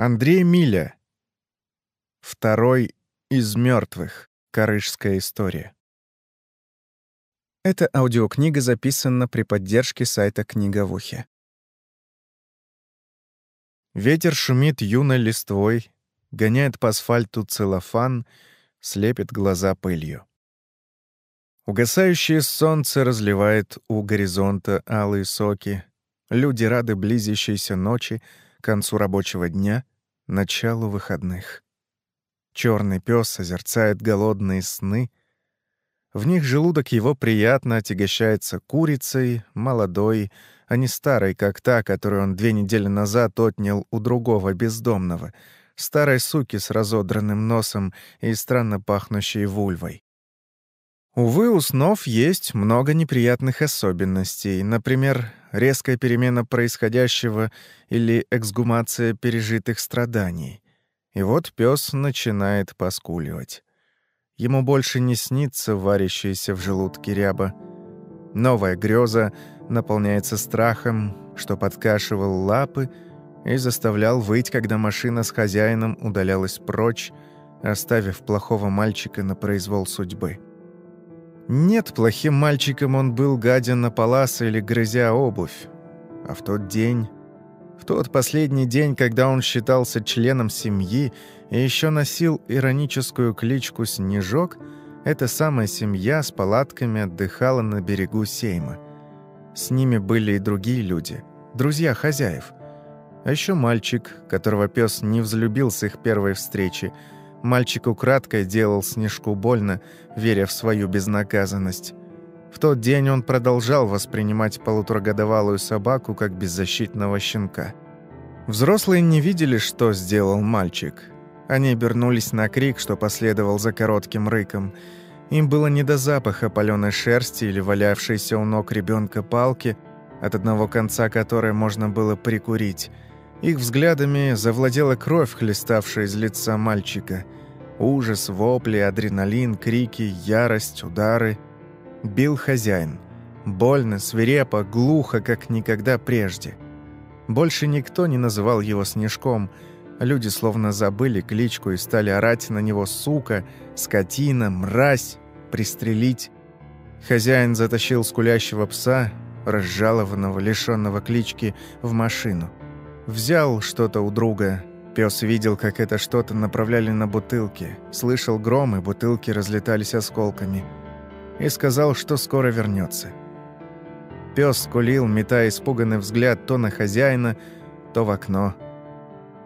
Андрей Миля. Второй из мертвых. Карышская история. Эта аудиокнига записана при поддержке сайта «Книга в ухе». Ветер шумит юной листвой, гоняет по асфальту целлофан, слепит глаза пылью. Угасающее солнце разливает у горизонта алые соки. Люди рады близящейся ночи — концу рабочего дня, началу выходных. Черный пес созерцает голодные сны. В них желудок его приятно отягощается курицей, молодой, а не старой, как та, которую он две недели назад отнял у другого бездомного, старой суки с разодранным носом и странно пахнущей вульвой. Увы, у снов есть много неприятных особенностей. Например, резкая перемена происходящего или эксгумация пережитых страданий. И вот пес начинает поскуливать. Ему больше не снится варящаяся в желудке ряба. Новая греза наполняется страхом, что подкашивал лапы и заставлял выть, когда машина с хозяином удалялась прочь, оставив плохого мальчика на произвол судьбы. Нет, плохим мальчиком он был, гадя на паласа или грызя обувь. А в тот день, в тот последний день, когда он считался членом семьи и еще носил ироническую кличку «Снежок», эта самая семья с палатками отдыхала на берегу Сейма. С ними были и другие люди, друзья хозяев. А еще мальчик, которого пес не взлюбил с их первой встречи – Мальчик украдкой делал Снежку больно, веря в свою безнаказанность. В тот день он продолжал воспринимать полуторагодовалую собаку как беззащитного щенка. Взрослые не видели, что сделал мальчик. Они обернулись на крик, что последовал за коротким рыком. Им было не до запаха паленой шерсти или валявшейся у ног ребенка палки, от одного конца которой можно было прикурить – их взглядами завладела кровь, хлеставшая из лица мальчика. Ужас, вопли, адреналин, крики, ярость, удары. Бил хозяин. Больно, свирепо, глухо, как никогда прежде. Больше никто не называл его Снежком. Люди словно забыли кличку и стали орать на него «сука», «скотина», «мразь», «пристрелить». Хозяин затащил скулящего пса, разжалованного, лишенного клички, в машину. Взял что-то у друга. Пес видел, как это что-то направляли на бутылки. Слышал гром, и бутылки разлетались осколками. И сказал, что скоро вернется. Пес скулил, метая испуганный взгляд то на хозяина, то в окно.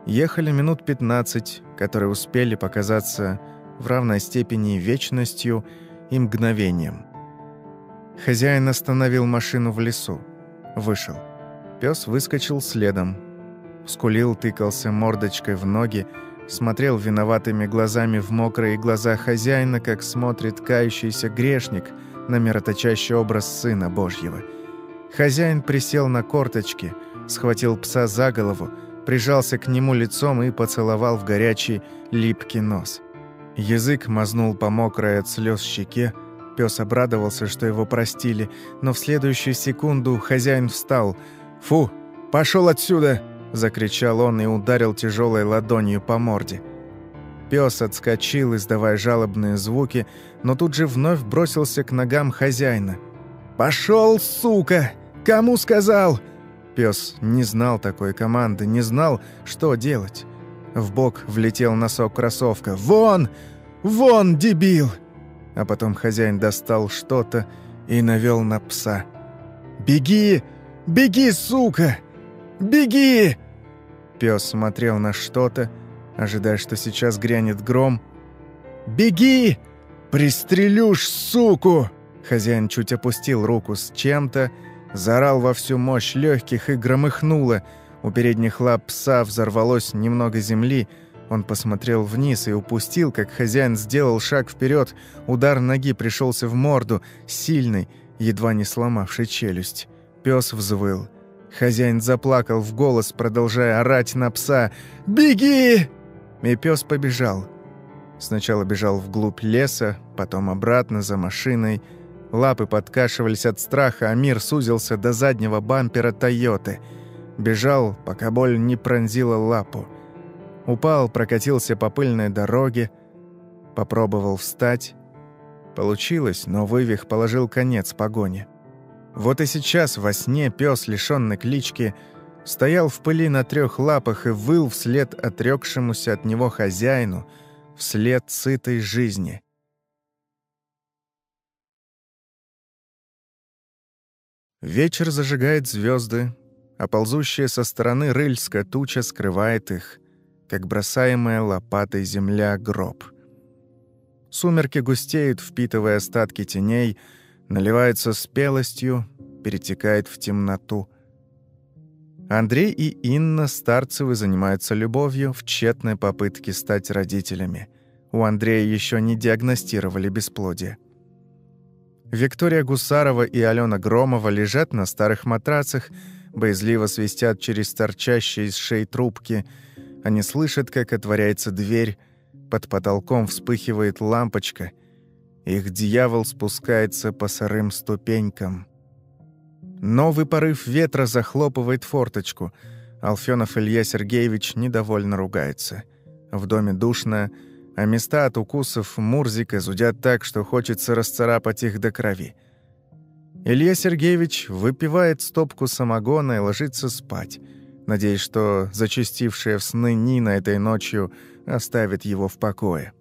Ехали минут пятнадцать, которые успели показаться в равной степени вечностью и мгновением. Хозяин остановил машину в лесу. Вышел. Пес выскочил следом, Скулил, тыкался мордочкой в ноги, смотрел виноватыми глазами в мокрые глаза хозяина, как смотрит кающийся грешник на мироточащий образ Сына Божьего. Хозяин присел на корточки, схватил пса за голову, прижался к нему лицом и поцеловал в горячий липкий нос. Язык мазнул по мокрой от слез щеке, Пес обрадовался, что его простили, но в следующую секунду хозяин встал. «Фу! Пошел отсюда!» — закричал он и ударил тяжелой ладонью по морде. Пес отскочил, издавая жалобные звуки, но тут же вновь бросился к ногам хозяина. «Пошел, сука! Кому сказал?» Пес не знал такой команды, не знал, что делать. В бок влетел носок кроссовка. «Вон! Вон, дебил!» А потом хозяин достал что-то и навел на пса. «Беги! Беги, сука! Беги!» Пес смотрел на что-то, ожидая, что сейчас грянет гром. «Беги! Пристрелюшь, суку!» Хозяин чуть опустил руку с чем-то, заорал во всю мощь легких и громыхнуло. У передних лап пса взорвалось немного земли. Он посмотрел вниз и упустил, как хозяин сделал шаг вперед. Удар ноги пришелся в морду, сильный, едва не сломавший челюсть. Пес взвыл. Хозяин заплакал в голос, продолжая орать на пса. «Беги!» И пес побежал. Сначала бежал вглубь леса, потом обратно за машиной. Лапы подкашивались от страха, а мир сузился до заднего бампера «Тойоты». Бежал, пока боль не пронзила лапу. Упал, прокатился по пыльной дороге, попробовал встать. Получилось, но вывих положил конец погоне. Вот и сейчас во сне пес, лишённый клички, стоял в пыли на трех лапах и выл вслед отрекшемуся от него хозяину, вслед сытой жизни. Вечер зажигает звезды, а ползущая со стороны рыльска туча скрывает их, как бросаемая лопатой земля гроб. Сумерки густеют, впитывая остатки теней, наливаются спелостью, перетекает в темноту. Андрей и Инна Старцевы занимаются любовью в тщетной попытке стать родителями. У Андрея еще не диагностировали бесплодие. Виктория Гусарова и Алена Громова лежат на старых матрацах, боязливо свистят через торчащие из шеи трубки. Они слышат, как отворяется дверь, под потолком вспыхивает лампочка. Их дьявол спускается по сырым ступенькам. Новый порыв ветра захлопывает форточку. Алфёнов Илья Сергеевич недовольно ругается. В доме душно, а места от укусов Мурзика зудят так, что хочется расцарапать их до крови. Илья Сергеевич выпивает стопку самогона и ложится спать, надеясь, что зачастившая в сны Нина этой ночью оставит его в покое.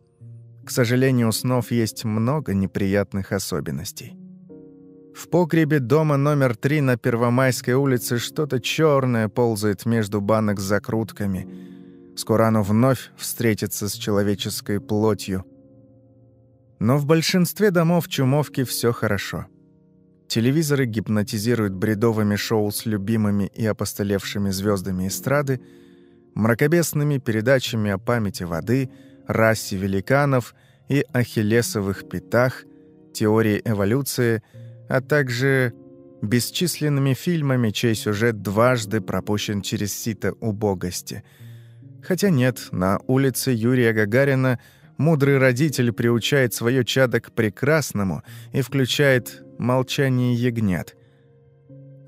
К сожалению, у снов есть много неприятных особенностей. В погребе дома номер три на Первомайской улице что-то черное ползает между банок с закрутками. Скоро оно вновь встретится с человеческой плотью. Но в большинстве домов Чумовки все хорошо. Телевизоры гипнотизируют бредовыми шоу с любимыми и опостылевшими звездами эстрады, мракобесными передачами о памяти воды, расе великанов и ахиллесовых пятах, теории эволюции — а также бесчисленными фильмами, чей сюжет дважды пропущен через сито убогости. Хотя нет, на улице Юрия Гагарина мудрый родитель приучает свое чадо к прекрасному и включает «молчание ягнят».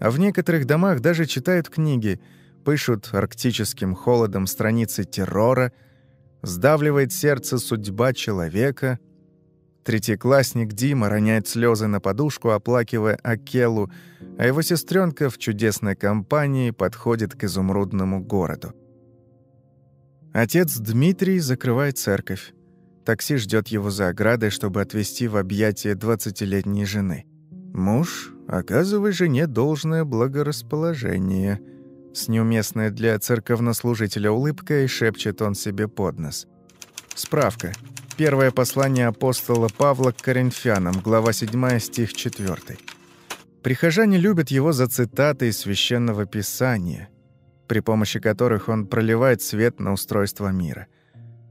А в некоторых домах даже читают книги, пишут арктическим холодом страницы террора, сдавливает сердце судьба человека — Третьеклассник Дима роняет слезы на подушку, оплакивая Акелу, а его сестренка в чудесной компании подходит к изумрудному городу. Отец Дмитрий закрывает церковь. Такси ждет его за оградой, чтобы отвезти в объятия двадцатилетней жены. Муж, оказывай жене должное благорасположение. С неуместной для церковнослужителя улыбкой шепчет он себе под нос. Справка. Первое послание апостола Павла к Коринфянам, глава 7, стих 4. Прихожане любят его за цитаты из Священного Писания, при помощи которых он проливает свет на устройство мира.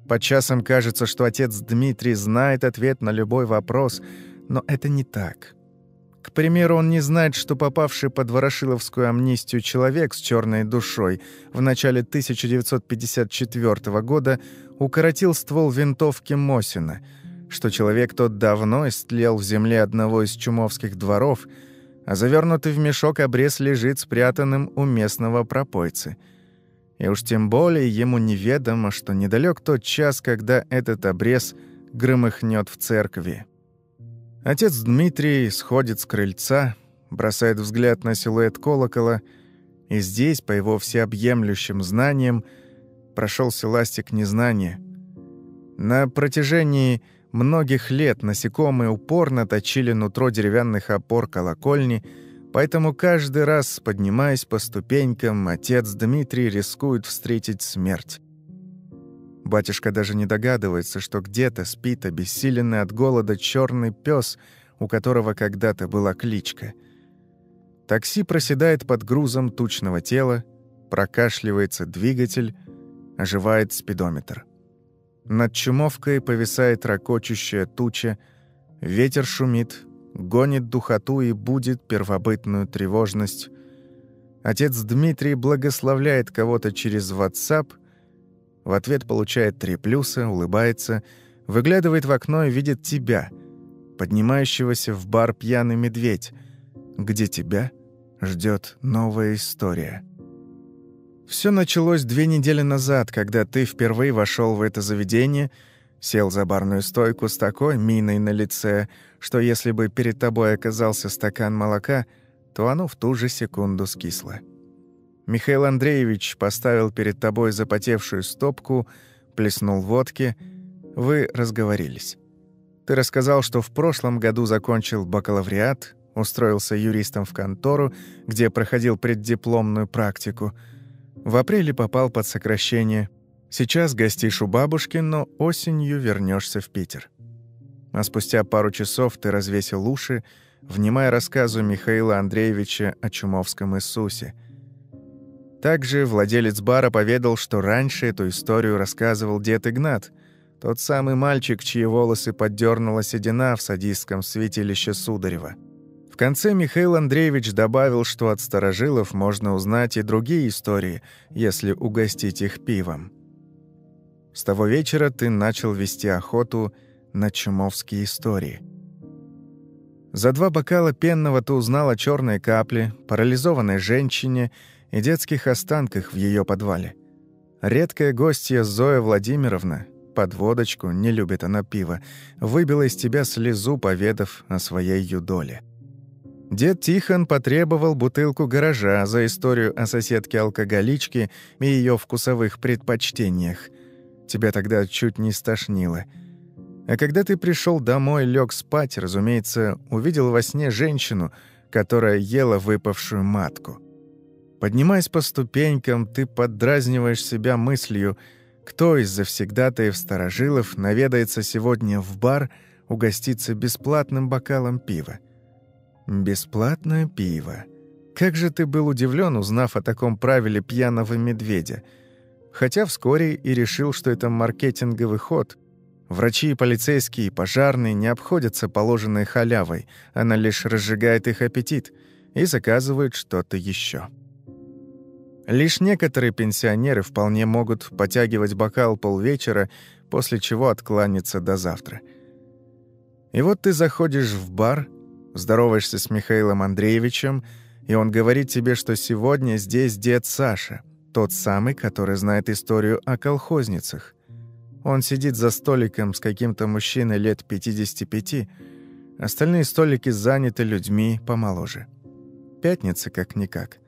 Подчас им кажется, что отец Дмитрий знает ответ на любой вопрос, но это не так. К примеру, он не знает, что попавший под Ворошиловскую амнистию человек с черной душой в начале 1954 года укоротил ствол винтовки Мосина, что человек тот давно истлел в земле одного из чумовских дворов, а завернутый в мешок обрез лежит спрятанным у местного пропойцы. И уж тем более ему неведомо, что недалек тот час, когда этот обрез громыхнет в церкви. Отец Дмитрий сходит с крыльца, бросает взгляд на силуэт колокола, и здесь, по его всеобъемлющим знаниям, прошелся ластик незнания. На протяжении многих лет насекомые упорно точили нутро деревянных опор колокольни, поэтому каждый раз, поднимаясь по ступенькам, отец Дмитрий рискует встретить смерть. Батюшка даже не догадывается, что где-то спит обессиленный от голода черный пес, у которого когда-то была кличка. Такси проседает под грузом тучного тела, прокашливается двигатель, оживает спидометр. Над чумовкой повисает ракочущая туча, ветер шумит, гонит духоту и будет первобытную тревожность. Отец Дмитрий благословляет кого-то через WhatsApp — в ответ получает три плюса, улыбается, выглядывает в окно и видит тебя, поднимающегося в бар пьяный медведь, где тебя ждет новая история. Все началось две недели назад, когда ты впервые вошел в это заведение, сел за барную стойку с такой миной на лице, что если бы перед тобой оказался стакан молока, то оно в ту же секунду скисло. Михаил Андреевич поставил перед тобой запотевшую стопку, плеснул водки. Вы разговорились. Ты рассказал, что в прошлом году закончил бакалавриат, устроился юристом в контору, где проходил преддипломную практику. В апреле попал под сокращение. Сейчас гостишь у бабушки, но осенью вернешься в Питер. А спустя пару часов ты развесил уши, внимая рассказу Михаила Андреевича о Чумовском Иисусе. Также владелец бара поведал, что раньше эту историю рассказывал дед Игнат, тот самый мальчик, чьи волосы поддернула седина в садистском святилище Сударева. В конце Михаил Андреевич добавил, что от старожилов можно узнать и другие истории, если угостить их пивом. С того вечера ты начал вести охоту на чумовские истории. За два бокала пенного ты узнал о черной капле, парализованной женщине и детских останках в ее подвале. Редкая гостья Зоя Владимировна, под водочку, не любит она пиво, выбила из тебя слезу, поведав о своей юдоле. Дед Тихон потребовал бутылку гаража за историю о соседке-алкоголичке и ее вкусовых предпочтениях. Тебя тогда чуть не стошнило. А когда ты пришел домой, лег спать, разумеется, увидел во сне женщину, которая ела выпавшую матку. Поднимаясь по ступенькам, ты поддразниваешь себя мыслью, кто из завсегдатаев старожилов наведается сегодня в бар угоститься бесплатным бокалом пива. Бесплатное пиво. Как же ты был удивлен, узнав о таком правиле пьяного медведя. Хотя вскоре и решил, что это маркетинговый ход. Врачи, полицейские и пожарные не обходятся положенной халявой, она лишь разжигает их аппетит и заказывают что-то еще. Лишь некоторые пенсионеры вполне могут потягивать бокал полвечера, после чего откланяться до завтра. И вот ты заходишь в бар — Здороваешься с Михаилом Андреевичем, и он говорит тебе, что сегодня здесь дед Саша, тот самый, который знает историю о колхозницах. Он сидит за столиком с каким-то мужчиной лет 55, остальные столики заняты людьми помоложе. Пятница как-никак.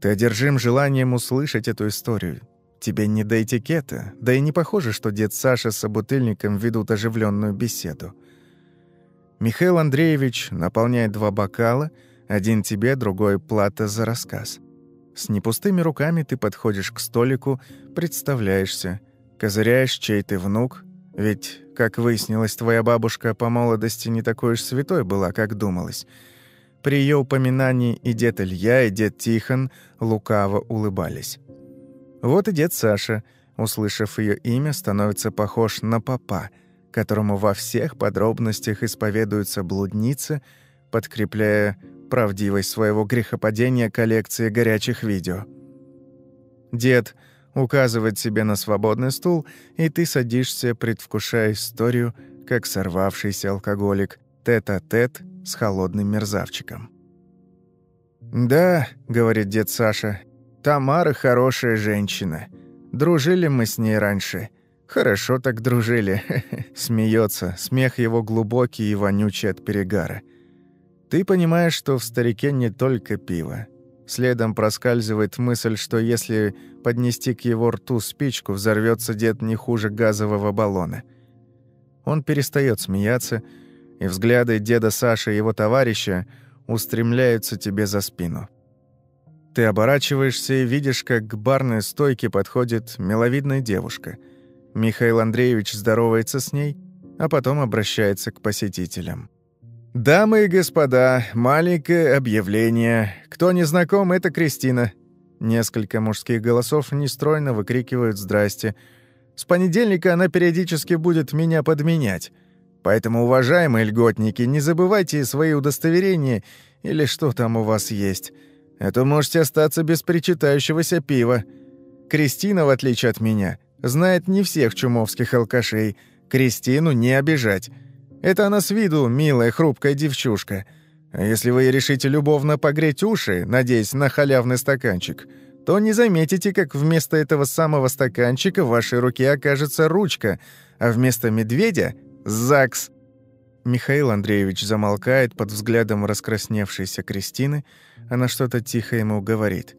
Ты одержим желанием услышать эту историю. Тебе не до этикета, да и не похоже, что дед Саша с собутыльником ведут оживленную беседу. Михаил Андреевич наполняет два бокала, один тебе, другой плата за рассказ. С непустыми руками ты подходишь к столику, представляешься, козыряешь, чей ты внук, ведь, как выяснилось, твоя бабушка по молодости не такой уж святой была, как думалось. При ее упоминании и дед Илья, и дед Тихон лукаво улыбались. Вот и дед Саша, услышав ее имя, становится похож на папа — которому во всех подробностях исповедуются блудницы, подкрепляя правдивость своего грехопадения коллекции горячих видео. Дед указывает себе на свободный стул, и ты садишься, предвкушая историю, как сорвавшийся алкоголик, тет-а-тет -тет с холодным мерзавчиком. «Да», — говорит дед Саша, — «Тамара хорошая женщина. Дружили мы с ней раньше. Хорошо так дружили. Смеется, смех его глубокий и вонючий от перегара. Ты понимаешь, что в старике не только пиво. Следом проскальзывает мысль, что если поднести к его рту спичку, взорвется дед не хуже газового баллона. Он перестает смеяться, и взгляды деда Саши и его товарища устремляются тебе за спину. Ты оборачиваешься и видишь, как к барной стойке подходит миловидная девушка — Михаил Андреевич здоровается с ней, а потом обращается к посетителям. «Дамы и господа, маленькое объявление. Кто не знаком, это Кристина». Несколько мужских голосов нестройно выкрикивают «Здрасте». С понедельника она периодически будет меня подменять. Поэтому, уважаемые льготники, не забывайте свои удостоверения или что там у вас есть. А то можете остаться без причитающегося пива. Кристина, в отличие от меня, Знает не всех чумовских алкашей. Кристину не обижать. Это она с виду милая, хрупкая девчушка. А если вы решите любовно погреть уши, надеясь на халявный стаканчик, то не заметите, как вместо этого самого стаканчика в вашей руке окажется ручка, а вместо медведя — ЗАГС. Михаил Андреевич замолкает под взглядом раскрасневшейся Кристины. Она что-то тихо ему говорит.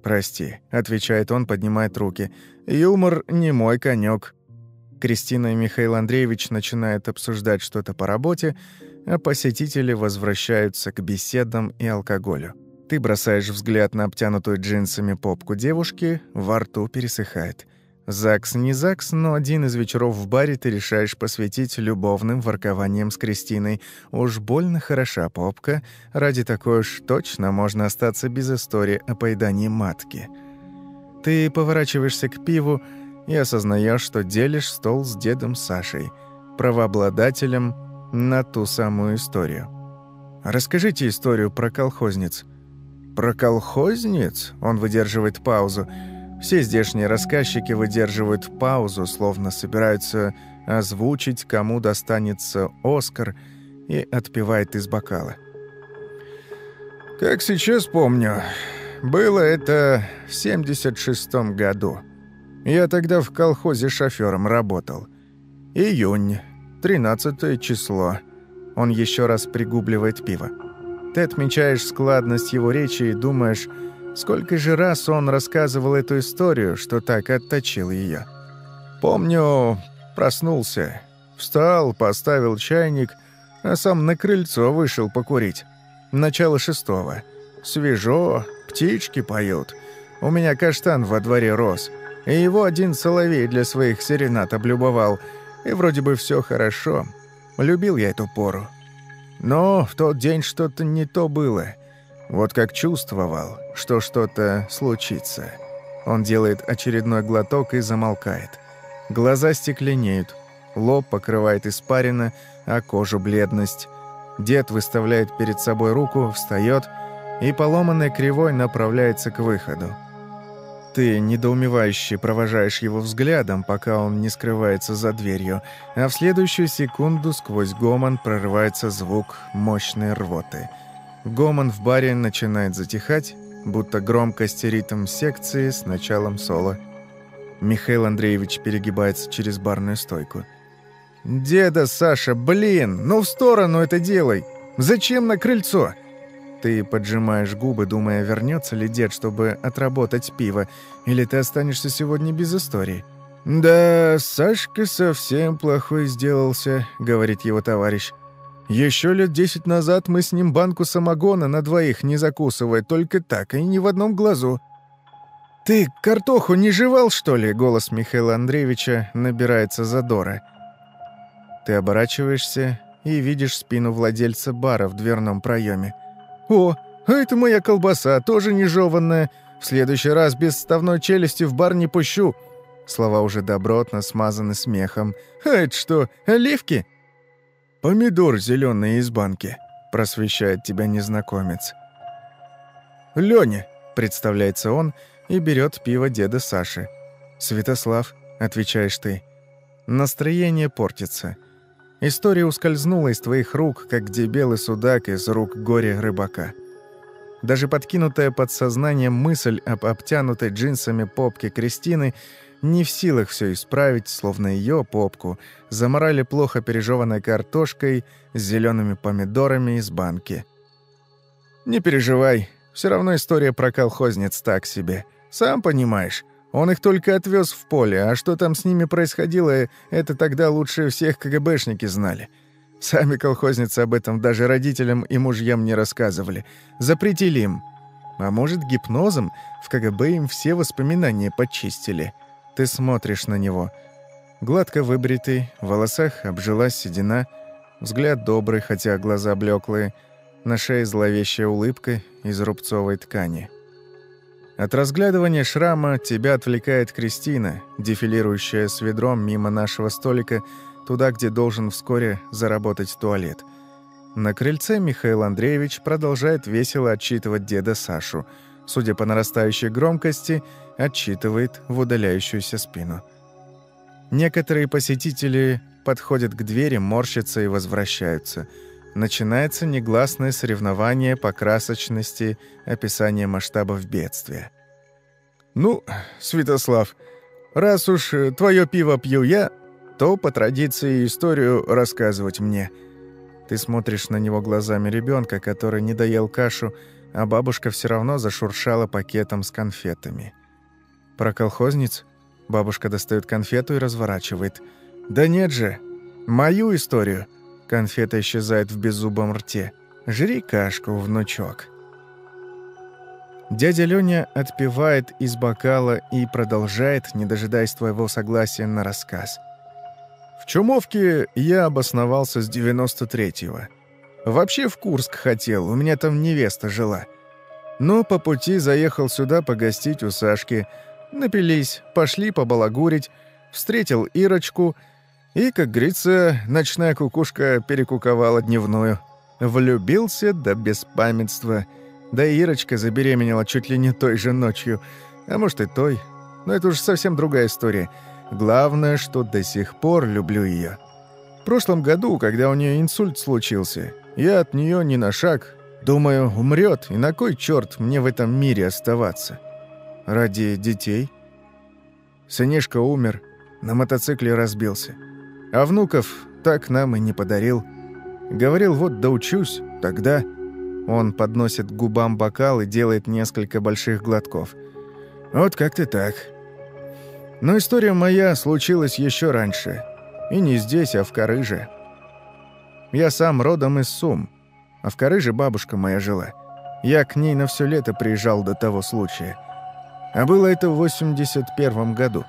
«Прости», — отвечает он, поднимает руки. «Юмор не мой конек. Кристина и Михаил Андреевич начинают обсуждать что-то по работе, а посетители возвращаются к беседам и алкоголю. Ты бросаешь взгляд на обтянутую джинсами попку девушки, во рту пересыхает. ЗАГС не ЗАГС, но один из вечеров в баре ты решаешь посвятить любовным воркованиям с Кристиной. Уж больно хороша попка, ради такой уж точно можно остаться без истории о поедании матки. Ты поворачиваешься к пиву, и осознаешь, что делишь стол с дедом Сашей, правообладателем на ту самую историю. Расскажите историю про колхозниц. Про колхозниц? Он выдерживает паузу. Все здешние рассказчики выдерживают паузу, словно собираются озвучить, кому достанется Оскар, и отпивает из бокала. Как сейчас помню, было это в 76 году. Я тогда в колхозе шофёром работал. Июнь, 13 число. Он еще раз пригубливает пиво. Ты отмечаешь складность его речи и думаешь, сколько же раз он рассказывал эту историю, что так отточил ее. Помню, проснулся, встал, поставил чайник, а сам на крыльцо вышел покурить. Начало шестого. Свежо, птички поют. У меня каштан во дворе рос — и его один соловей для своих серенат облюбовал, и вроде бы все хорошо. Любил я эту пору. Но в тот день что-то не то было. Вот как чувствовал, что что-то случится. Он делает очередной глоток и замолкает. Глаза стекленеют, лоб покрывает испарина, а кожу бледность. Дед выставляет перед собой руку, встает и поломанной кривой направляется к выходу. Ты недоумевающе провожаешь его взглядом, пока он не скрывается за дверью, а в следующую секунду сквозь гомон прорывается звук мощной рвоты. Гомон в баре начинает затихать, будто громкость и ритм секции с началом соло. Михаил Андреевич перегибается через барную стойку. «Деда, Саша, блин, ну в сторону это делай! Зачем на крыльцо?» Ты поджимаешь губы, думая, вернется ли дед, чтобы отработать пиво, или ты останешься сегодня без истории. «Да, Сашка совсем плохой сделался», — говорит его товарищ. «Еще лет десять назад мы с ним банку самогона на двоих не закусывая, только так, и ни в одном глазу». «Ты картоху не жевал, что ли?» — голос Михаила Андреевича набирается задора. Ты оборачиваешься и видишь спину владельца бара в дверном проеме. «О, а это моя колбаса, тоже не жеванная. В следующий раз без ставной челюсти в бар не пущу». Слова уже добротно смазаны смехом. «А это что, оливки?» «Помидор зеленый из банки», — просвещает тебя незнакомец. «Лёня», — представляется он и берет пиво деда Саши. «Святослав», — отвечаешь ты. Настроение портится. История ускользнула из твоих рук, как дебелый судак из рук горя рыбака. Даже подкинутая подсознанием мысль об обтянутой джинсами попке Кристины не в силах все исправить, словно ее попку заморали плохо пережеванной картошкой с зелеными помидорами из банки. «Не переживай, все равно история про колхозниц так себе. Сам понимаешь, он их только отвез в поле, а что там с ними происходило, это тогда лучше всех КГБшники знали. Сами колхозницы об этом даже родителям и мужьям не рассказывали. Запретили им. А может, гипнозом в КГБ им все воспоминания почистили. Ты смотришь на него. Гладко выбритый, в волосах обжилась седина, взгляд добрый, хотя глаза блеклые, на шее зловещая улыбка из рубцовой ткани. От разглядывания шрама тебя отвлекает Кристина, дефилирующая с ведром мимо нашего столика, туда, где должен вскоре заработать туалет. На крыльце Михаил Андреевич продолжает весело отчитывать деда Сашу. Судя по нарастающей громкости, отчитывает в удаляющуюся спину. Некоторые посетители подходят к двери, морщатся и возвращаются – начинается негласное соревнование по красочности описания масштабов бедствия. Ну, Святослав, раз уж э, твое пиво пью я, то по традиции историю рассказывать мне. Ты смотришь на него глазами ребенка, который не доел кашу, а бабушка все равно зашуршала пакетом с конфетами. Про колхозниц бабушка достает конфету и разворачивает. «Да нет же! Мою историю!» Конфета исчезает в беззубом рте. «Жри кашку, внучок!» Дядя Лёня отпивает из бокала и продолжает, не дожидаясь твоего согласия на рассказ. В Чумовке я обосновался с 93-го. Вообще в Курск хотел, у меня там невеста жила. Но по пути заехал сюда погостить у Сашки. Напились, пошли побалагурить, встретил Ирочку, и, как говорится, ночная кукушка перекуковала дневную. Влюбился до беспамятства — да и Ирочка забеременела чуть ли не той же ночью. А может и той. Но это уже совсем другая история. Главное, что до сих пор люблю ее. В прошлом году, когда у нее инсульт случился, я от нее ни на шаг. Думаю, умрет, и на кой черт мне в этом мире оставаться? Ради детей? Сынишка умер, на мотоцикле разбился. А внуков так нам и не подарил. Говорил, вот доучусь, тогда... Он подносит к губам бокал и делает несколько больших глотков. «Вот как-то так. Но история моя случилась еще раньше. И не здесь, а в Карыже. Я сам родом из Сум, а в Карыже бабушка моя жила. Я к ней на все лето приезжал до того случая. А было это в 81 году.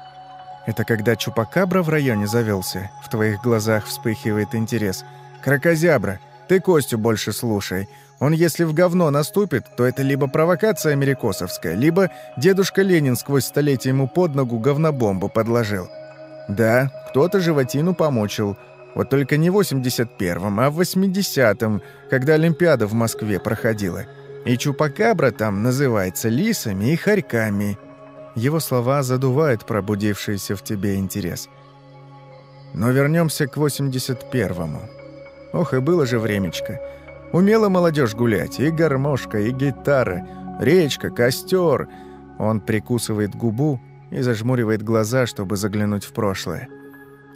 Это когда Чупакабра в районе завелся. В твоих глазах вспыхивает интерес. Кракозябра, ты Костю больше слушай. Он если в говно наступит, то это либо провокация америкосовская, либо дедушка Ленин сквозь столетие ему под ногу говнобомбу подложил. Да, кто-то животину помочил. Вот только не в 81-м, а в 80-м, когда Олимпиада в Москве проходила. И Чупакабра там называется лисами и хорьками. Его слова задувают пробудившийся в тебе интерес. Но вернемся к 81-му. Ох, и было же времечко. Умела молодежь гулять. И гармошка, и гитара, речка, костер. Он прикусывает губу и зажмуривает глаза, чтобы заглянуть в прошлое.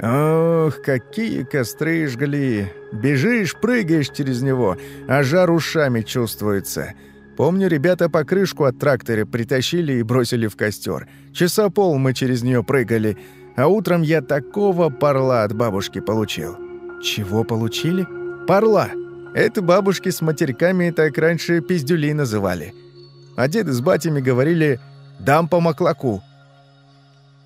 Ох, какие костры жгли! Бежишь, прыгаешь через него, а жар ушами чувствуется. Помню, ребята по крышку от трактора притащили и бросили в костер. Часа пол мы через нее прыгали, а утром я такого парла от бабушки получил. Чего получили? Парла! Это бабушки с матерьками так раньше пиздюли называли. А деды с батями говорили «дам по маклаку».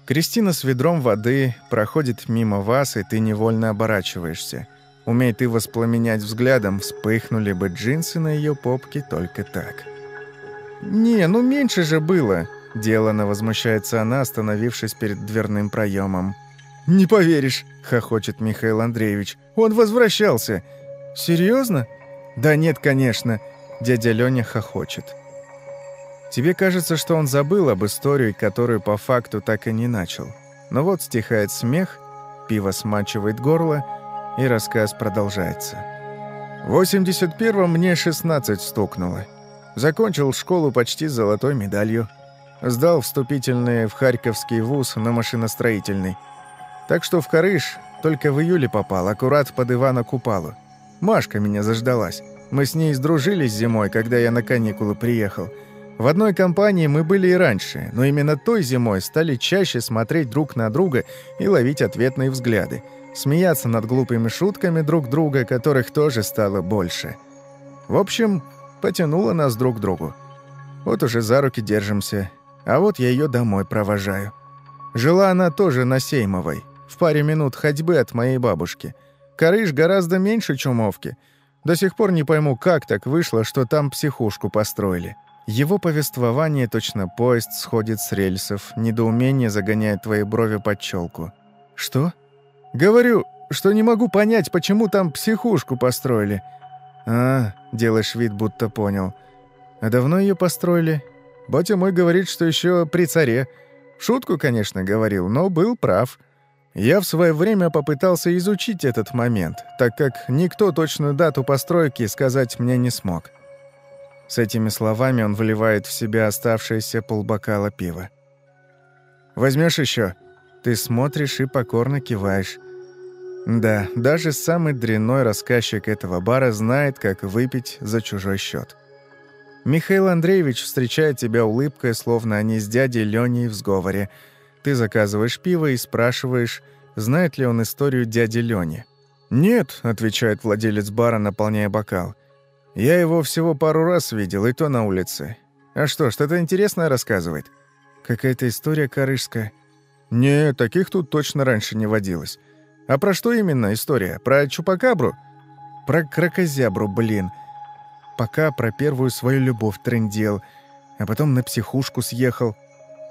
Кристина с ведром воды проходит мимо вас, и ты невольно оборачиваешься. Умей ты воспламенять взглядом, вспыхнули бы джинсы на ее попке только так. «Не, ну меньше же было», — делано возмущается она, остановившись перед дверным проемом. «Не поверишь», — хохочет Михаил Андреевич. «Он возвращался. «Серьезно?» «Да нет, конечно», — дядя Лёня хохочет. Тебе кажется, что он забыл об истории, которую по факту так и не начал. Но вот стихает смех, пиво смачивает горло, и рассказ продолжается. В 81-м мне 16 стукнуло. Закончил школу почти с золотой медалью. Сдал вступительные в Харьковский вуз на машиностроительный. Так что в Карыш только в июле попал, аккурат под Ивана Купалу. Машка меня заждалась. Мы с ней сдружились зимой, когда я на каникулы приехал. В одной компании мы были и раньше, но именно той зимой стали чаще смотреть друг на друга и ловить ответные взгляды. Смеяться над глупыми шутками друг друга, которых тоже стало больше. В общем, потянуло нас друг к другу. Вот уже за руки держимся, а вот я ее домой провожаю. Жила она тоже на Сеймовой, в паре минут ходьбы от моей бабушки – Карыш гораздо меньше Чумовки. До сих пор не пойму, как так вышло, что там психушку построили. Его повествование точно поезд сходит с рельсов, недоумение загоняет твои брови под челку. «Что?» «Говорю, что не могу понять, почему там психушку построили». «А, делаешь вид, будто понял. А давно ее построили?» «Батя мой говорит, что еще при царе. Шутку, конечно, говорил, но был прав». Я в свое время попытался изучить этот момент, так как никто точную дату постройки сказать мне не смог. С этими словами он вливает в себя оставшееся полбокала пива. Возьмешь еще? Ты смотришь и покорно киваешь. Да, даже самый дрянной рассказчик этого бара знает, как выпить за чужой счет. Михаил Андреевич встречает тебя улыбкой, словно они с дядей Леней в сговоре. Ты заказываешь пиво и спрашиваешь, знает ли он историю дяди Лёни. «Нет», — отвечает владелец бара, наполняя бокал. «Я его всего пару раз видел, и то на улице. А что, что-то интересное рассказывает?» «Какая-то история корышская». «Не, таких тут точно раньше не водилось. А про что именно история? Про чупакабру?» «Про крокозябру, блин. Пока про первую свою любовь трындел, а потом на психушку съехал.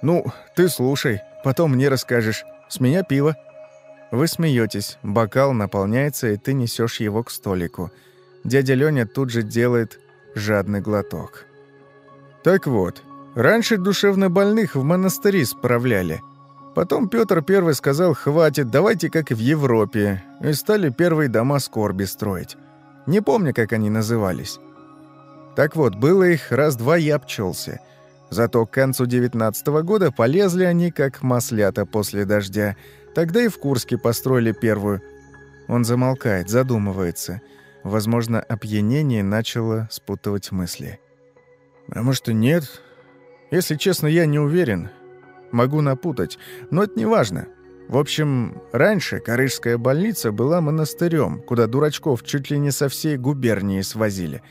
Ну, ты слушай, потом мне расскажешь. С меня пиво». Вы смеетесь, бокал наполняется, и ты несешь его к столику. Дядя Лёня тут же делает жадный глоток. Так вот, раньше душевнобольных в монастыри справляли. Потом Петр I сказал «хватит, давайте как в Европе», и стали первые дома скорби строить. Не помню, как они назывались. Так вот, было их раз-два я обчелся. Зато к концу девятнадцатого года полезли они, как маслята после дождя – Тогда и в Курске построили первую. Он замолкает, задумывается. Возможно, опьянение начало спутывать мысли. А может и нет? Если честно, я не уверен. Могу напутать, но это не важно. В общем, раньше Карыжская больница была монастырем, куда дурачков чуть ли не со всей губернии свозили.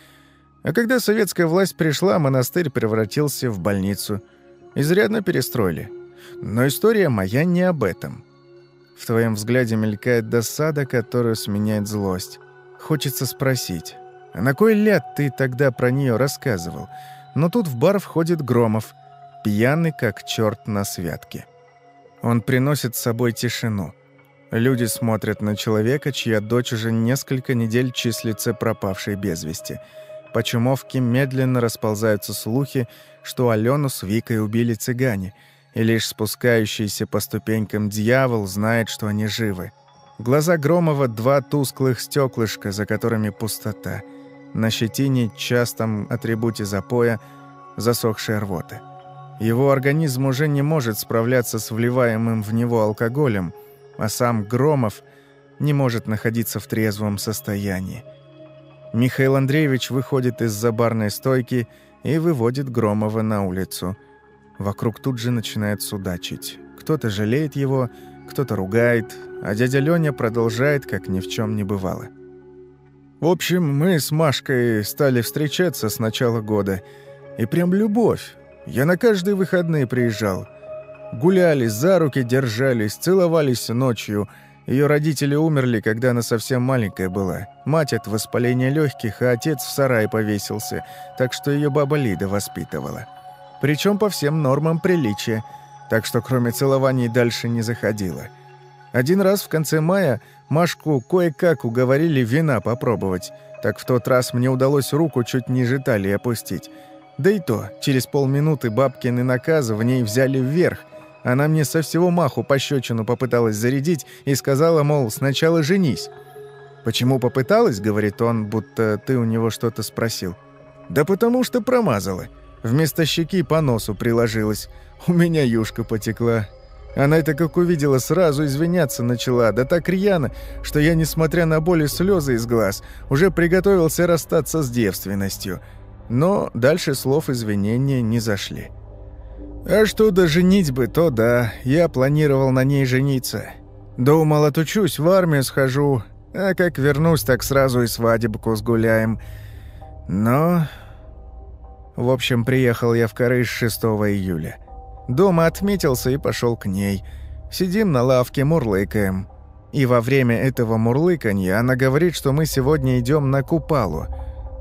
А когда советская власть пришла, монастырь превратился в больницу. Изрядно перестроили. Но история моя не об этом. В твоем взгляде мелькает досада, которую сменяет злость. Хочется спросить, а на кой ляд ты тогда про нее рассказывал? Но тут в бар входит Громов, пьяный как черт на святке. Он приносит с собой тишину. Люди смотрят на человека, чья дочь уже несколько недель числится пропавшей без вести. По чумовке медленно расползаются слухи, что Алену с Викой убили цыгане – и лишь спускающийся по ступенькам дьявол знает, что они живы. Глаза Громова — два тусклых стеклышка, за которыми пустота. На щетине, частом атрибуте запоя, засохшая рвота. Его организм уже не может справляться с вливаемым в него алкоголем, а сам Громов не может находиться в трезвом состоянии. Михаил Андреевич выходит из-за барной стойки и выводит Громова на улицу – Вокруг тут же начинает судачить. Кто-то жалеет его, кто-то ругает, а дядя Лёня продолжает, как ни в чем не бывало. В общем, мы с Машкой стали встречаться с начала года. И прям любовь. Я на каждые выходные приезжал. Гуляли, за руки держались, целовались ночью. Ее родители умерли, когда она совсем маленькая была. Мать от воспаления легких, а отец в сарае повесился, так что ее баба Лида воспитывала причем по всем нормам приличия, так что кроме целований дальше не заходила. Один раз в конце мая Машку кое-как уговорили вина попробовать, так в тот раз мне удалось руку чуть ниже талии опустить. Да и то, через полминуты бабкины наказы в ней взяли вверх. Она мне со всего маху пощечину попыталась зарядить и сказала, мол, сначала женись. «Почему попыталась?» — говорит он, будто ты у него что-то спросил. «Да потому что промазала. Вместо щеки по носу приложилась. У меня юшка потекла. Она это как увидела, сразу извиняться начала, да так рьяно, что я, несмотря на боль и слезы из глаз, уже приготовился расстаться с девственностью. Но дальше слов извинения не зашли. А что до женитьбы, то да, я планировал на ней жениться. Думал, отучусь, в армию схожу, а как вернусь, так сразу и свадебку сгуляем. Но в общем, приехал я в Карыш 6 июля. Дома отметился и пошел к ней. Сидим на лавке, мурлыкаем. И во время этого мурлыканья она говорит, что мы сегодня идем на Купалу.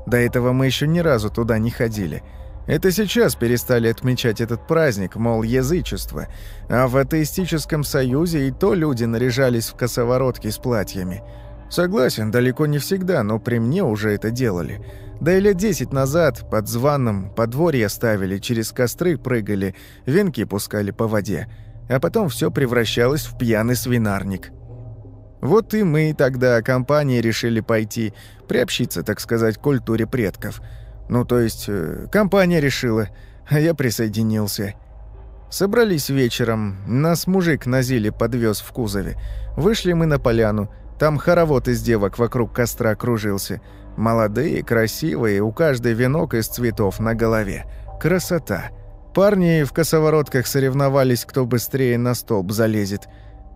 До этого мы еще ни разу туда не ходили. Это сейчас перестали отмечать этот праздник, мол, язычество. А в атеистическом союзе и то люди наряжались в косоворотки с платьями. Согласен, далеко не всегда, но при мне уже это делали. Да и лет десять назад под званом подворье ставили, через костры прыгали, венки пускали по воде. А потом все превращалось в пьяный свинарник. Вот и мы тогда компанией решили пойти, приобщиться, так сказать, к культуре предков. Ну, то есть, э, компания решила, а я присоединился. Собрались вечером, нас мужик на зиле подвез в кузове. Вышли мы на поляну, там хоровод из девок вокруг костра кружился. Молодые, красивые, у каждой венок из цветов на голове. Красота. Парни в косоворотках соревновались, кто быстрее на столб залезет.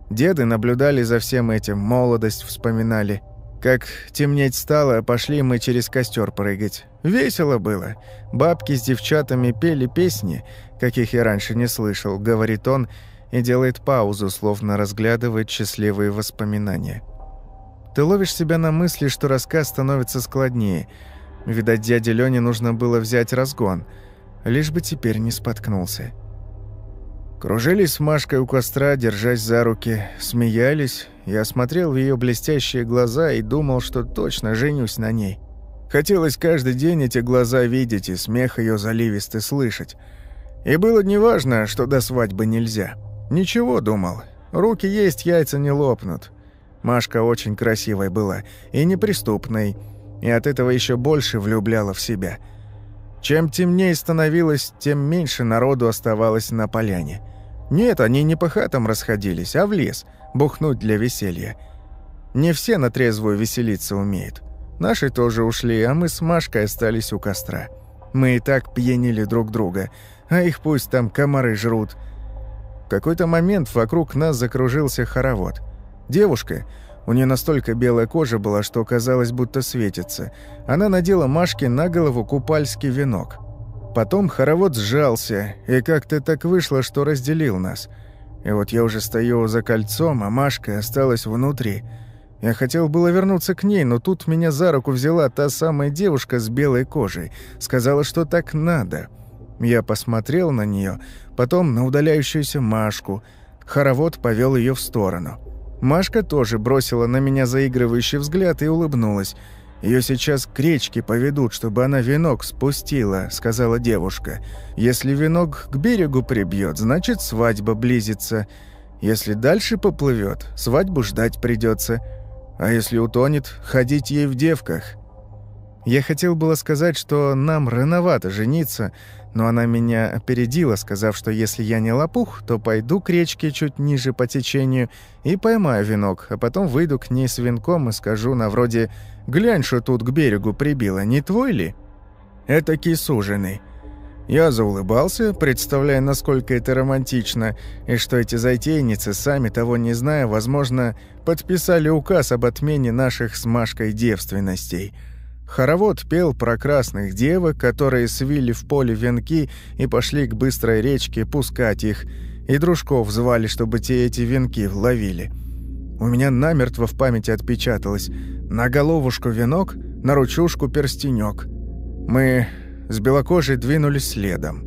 Деды наблюдали за всем этим, молодость вспоминали. Как темнеть стало, пошли мы через костер прыгать. Весело было. Бабки с девчатами пели песни, каких я раньше не слышал, говорит он, и делает паузу, словно разглядывает счастливые воспоминания. Ты ловишь себя на мысли, что рассказ становится складнее. Видать, дяде Лене нужно было взять разгон, лишь бы теперь не споткнулся. Кружились с Машкой у костра, держась за руки, смеялись. Я смотрел в ее блестящие глаза и думал, что точно женюсь на ней. Хотелось каждый день эти глаза видеть и смех ее заливистый слышать. И было неважно, что до свадьбы нельзя. Ничего, думал. Руки есть, яйца не лопнут. Машка очень красивой была и неприступной, и от этого еще больше влюбляла в себя. Чем темнее становилось, тем меньше народу оставалось на поляне. Нет, они не по хатам расходились, а в лес, бухнуть для веселья. Не все на трезвую веселиться умеют. Наши тоже ушли, а мы с Машкой остались у костра. Мы и так пьянили друг друга, а их пусть там комары жрут. В какой-то момент вокруг нас закружился хоровод. Девушка, у нее настолько белая кожа была, что казалось, будто светится. Она надела Машке на голову купальский венок. Потом хоровод сжался, и как-то так вышло, что разделил нас. И вот я уже стою за кольцом, а Машка осталась внутри. Я хотел было вернуться к ней, но тут меня за руку взяла та самая девушка с белой кожей. Сказала, что так надо. Я посмотрел на нее, потом на удаляющуюся Машку. Хоровод повел ее в сторону. Машка тоже бросила на меня заигрывающий взгляд и улыбнулась. Ее сейчас к речке поведут, чтобы она венок спустила», — сказала девушка. «Если венок к берегу прибьет, значит, свадьба близится. Если дальше поплывет, свадьбу ждать придется. А если утонет, ходить ей в девках». Я хотел было сказать, что нам рановато жениться, но она меня опередила, сказав, что если я не лопух, то пойду к речке чуть ниже по течению и поймаю венок, а потом выйду к ней с венком и скажу на вроде «Глянь, что тут к берегу прибило, не твой ли?» Это кисуженный. Я заулыбался, представляя, насколько это романтично, и что эти затейницы, сами того не зная, возможно, подписали указ об отмене наших с Машкой девственностей – Хоровод пел про красных девок, которые свили в поле венки и пошли к быстрой речке пускать их, и дружков звали, чтобы те эти венки ловили. У меня намертво в памяти отпечаталось на головушку венок, на ручушку перстенек. Мы с белокожей двинулись следом.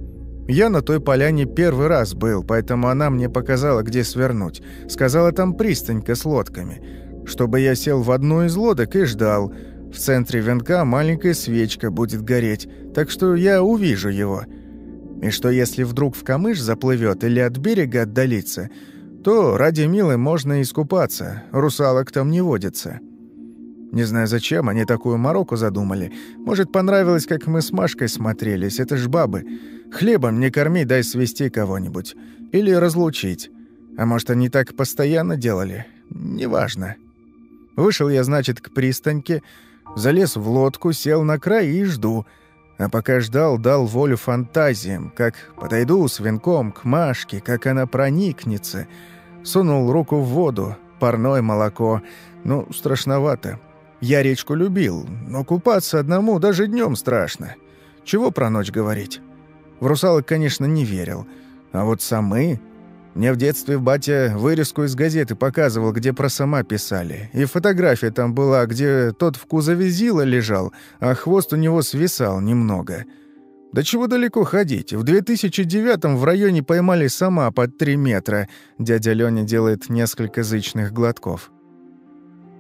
Я на той поляне первый раз был, поэтому она мне показала, где свернуть. Сказала, там пристанька с лодками. Чтобы я сел в одну из лодок и ждал – в центре венка маленькая свечка будет гореть, так что я увижу его. И что если вдруг в камыш заплывет или от берега отдалится, то ради милой можно искупаться, русалок там не водится. Не знаю, зачем они такую мороку задумали. Может, понравилось, как мы с Машкой смотрелись, это ж бабы. Хлебом не корми, дай свести кого-нибудь. Или разлучить. А может, они так постоянно делали? Неважно. Вышел я, значит, к пристаньке, Залез в лодку, сел на край и жду. А пока ждал, дал волю фантазиям, как подойду с венком к Машке, как она проникнется. Сунул руку в воду, парное молоко. Ну, страшновато. Я речку любил, но купаться одному даже днем страшно. Чего про ночь говорить? В русалок, конечно, не верил. А вот самы... Мне в детстве батя вырезку из газеты показывал, где про сама писали. И фотография там была, где тот в кузове Зила лежал, а хвост у него свисал немного. Да чего далеко ходить? В 2009-м в районе поймали сама под 3 метра. Дядя Лёня делает несколько зычных глотков.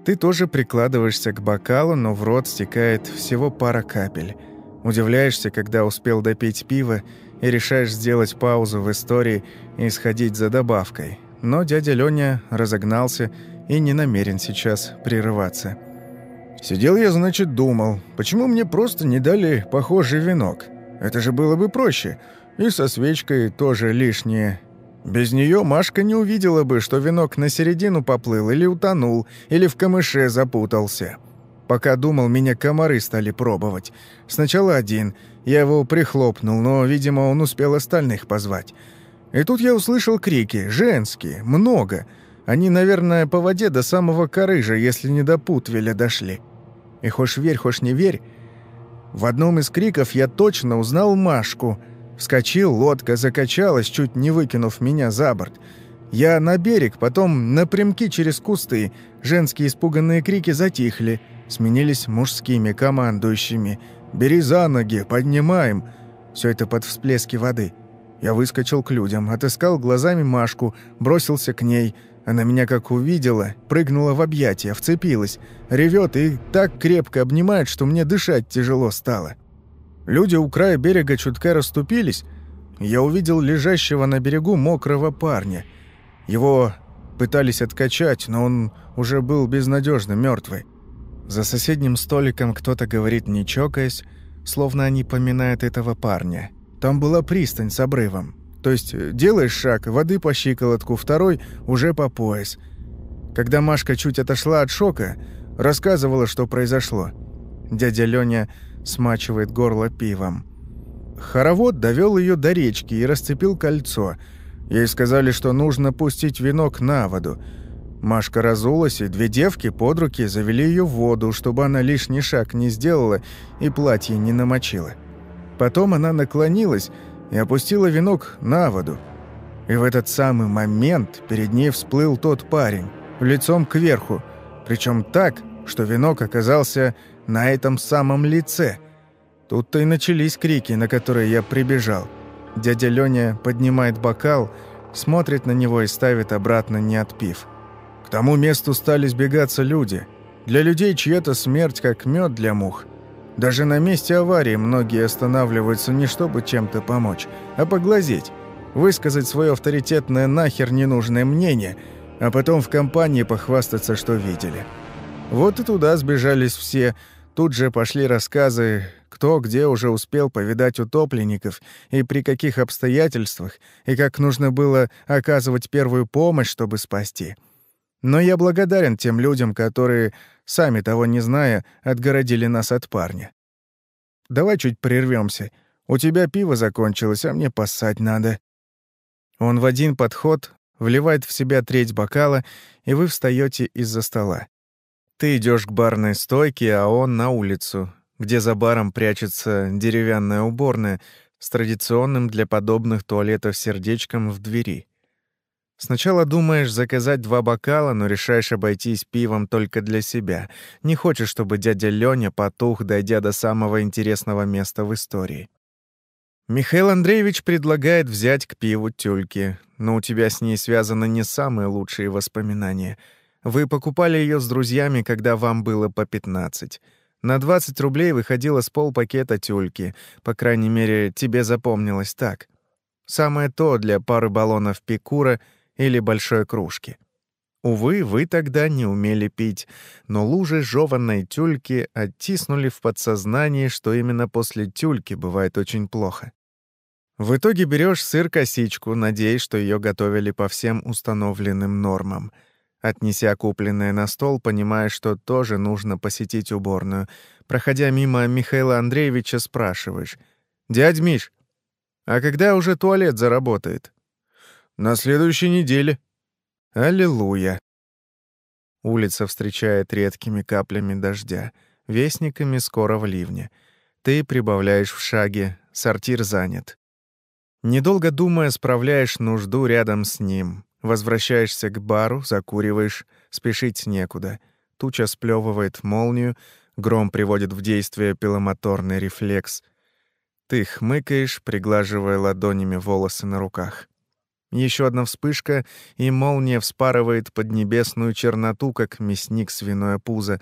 Ты тоже прикладываешься к бокалу, но в рот стекает всего пара капель. Удивляешься, когда успел допить пиво, и решаешь сделать паузу в истории и сходить за добавкой. Но дядя Лёня разогнался и не намерен сейчас прерываться. Сидел я, значит, думал, почему мне просто не дали похожий венок? Это же было бы проще. И со свечкой тоже лишнее. Без нее Машка не увидела бы, что венок на середину поплыл или утонул, или в камыше запутался. Пока думал, меня комары стали пробовать. Сначала один. Я его прихлопнул, но, видимо, он успел остальных позвать. И тут я услышал крики. Женские. Много. Они, наверное, по воде до самого Корыжа, если не до Путвеля дошли. И хошь верь, хошь не верь. В одном из криков я точно узнал Машку. Вскочил, лодка закачалась, чуть не выкинув меня за борт. Я на берег, потом напрямки через кусты. Женские испуганные крики затихли сменились мужскими командующими. «Бери за ноги, поднимаем!» Все это под всплески воды. Я выскочил к людям, отыскал глазами Машку, бросился к ней. Она меня как увидела, прыгнула в объятия, вцепилась, ревет и так крепко обнимает, что мне дышать тяжело стало. Люди у края берега чутка расступились. Я увидел лежащего на берегу мокрого парня. Его пытались откачать, но он уже был безнадежно мертвый. За соседним столиком кто-то говорит, не чокаясь, словно они поминают этого парня. Там была пристань с обрывом. То есть э, делаешь шаг, воды по щиколотку, второй уже по пояс. Когда Машка чуть отошла от шока, рассказывала, что произошло. Дядя Лёня смачивает горло пивом. Хоровод довел ее до речки и расцепил кольцо. Ей сказали, что нужно пустить венок на воду – Машка разулась, и две девки под руки завели ее в воду, чтобы она лишний шаг не сделала и платье не намочила. Потом она наклонилась и опустила венок на воду. И в этот самый момент перед ней всплыл тот парень, лицом кверху, причем так, что венок оказался на этом самом лице. Тут-то и начались крики, на которые я прибежал. Дядя Лёня поднимает бокал, смотрит на него и ставит обратно, не отпив. К тому месту стали сбегаться люди. Для людей чья-то смерть как мед для мух. Даже на месте аварии многие останавливаются не чтобы чем-то помочь, а поглазеть, высказать свое авторитетное нахер ненужное мнение, а потом в компании похвастаться, что видели. Вот и туда сбежались все. Тут же пошли рассказы, кто где уже успел повидать утопленников и при каких обстоятельствах, и как нужно было оказывать первую помощь, чтобы спасти. Но я благодарен тем людям, которые, сами того не зная, отгородили нас от парня. Давай чуть прервемся. У тебя пиво закончилось, а мне поссать надо. Он в один подход вливает в себя треть бокала, и вы встаете из-за стола. Ты идешь к барной стойке, а он на улицу, где за баром прячется деревянная уборная с традиционным для подобных туалетов сердечком в двери. Сначала думаешь заказать два бокала, но решаешь обойтись пивом только для себя. Не хочешь, чтобы дядя Лёня потух, дойдя до самого интересного места в истории. Михаил Андреевич предлагает взять к пиву тюльки, но у тебя с ней связаны не самые лучшие воспоминания. Вы покупали ее с друзьями, когда вам было по 15. На 20 рублей выходило с полпакета тюльки. По крайней мере, тебе запомнилось так. Самое то для пары баллонов пикура — или большой кружки. Увы, вы тогда не умели пить, но лужи жеванной тюльки оттиснули в подсознании, что именно после тюльки бывает очень плохо. В итоге берешь сыр-косичку, надеясь, что ее готовили по всем установленным нормам. Отнеся купленное на стол, понимаешь, что тоже нужно посетить уборную. Проходя мимо Михаила Андреевича, спрашиваешь. «Дядь Миш, а когда уже туалет заработает?» На следующей неделе. Аллилуйя. Улица встречает редкими каплями дождя, вестниками скорого ливня. Ты прибавляешь в шаге, сортир занят. Недолго думая, справляешь нужду рядом с ним. Возвращаешься к бару, закуриваешь, спешить некуда. Туча сплёвывает молнию, гром приводит в действие пиломоторный рефлекс. Ты хмыкаешь, приглаживая ладонями волосы на руках. Еще одна вспышка, и молния вспарывает поднебесную черноту, как мясник свиное пузо.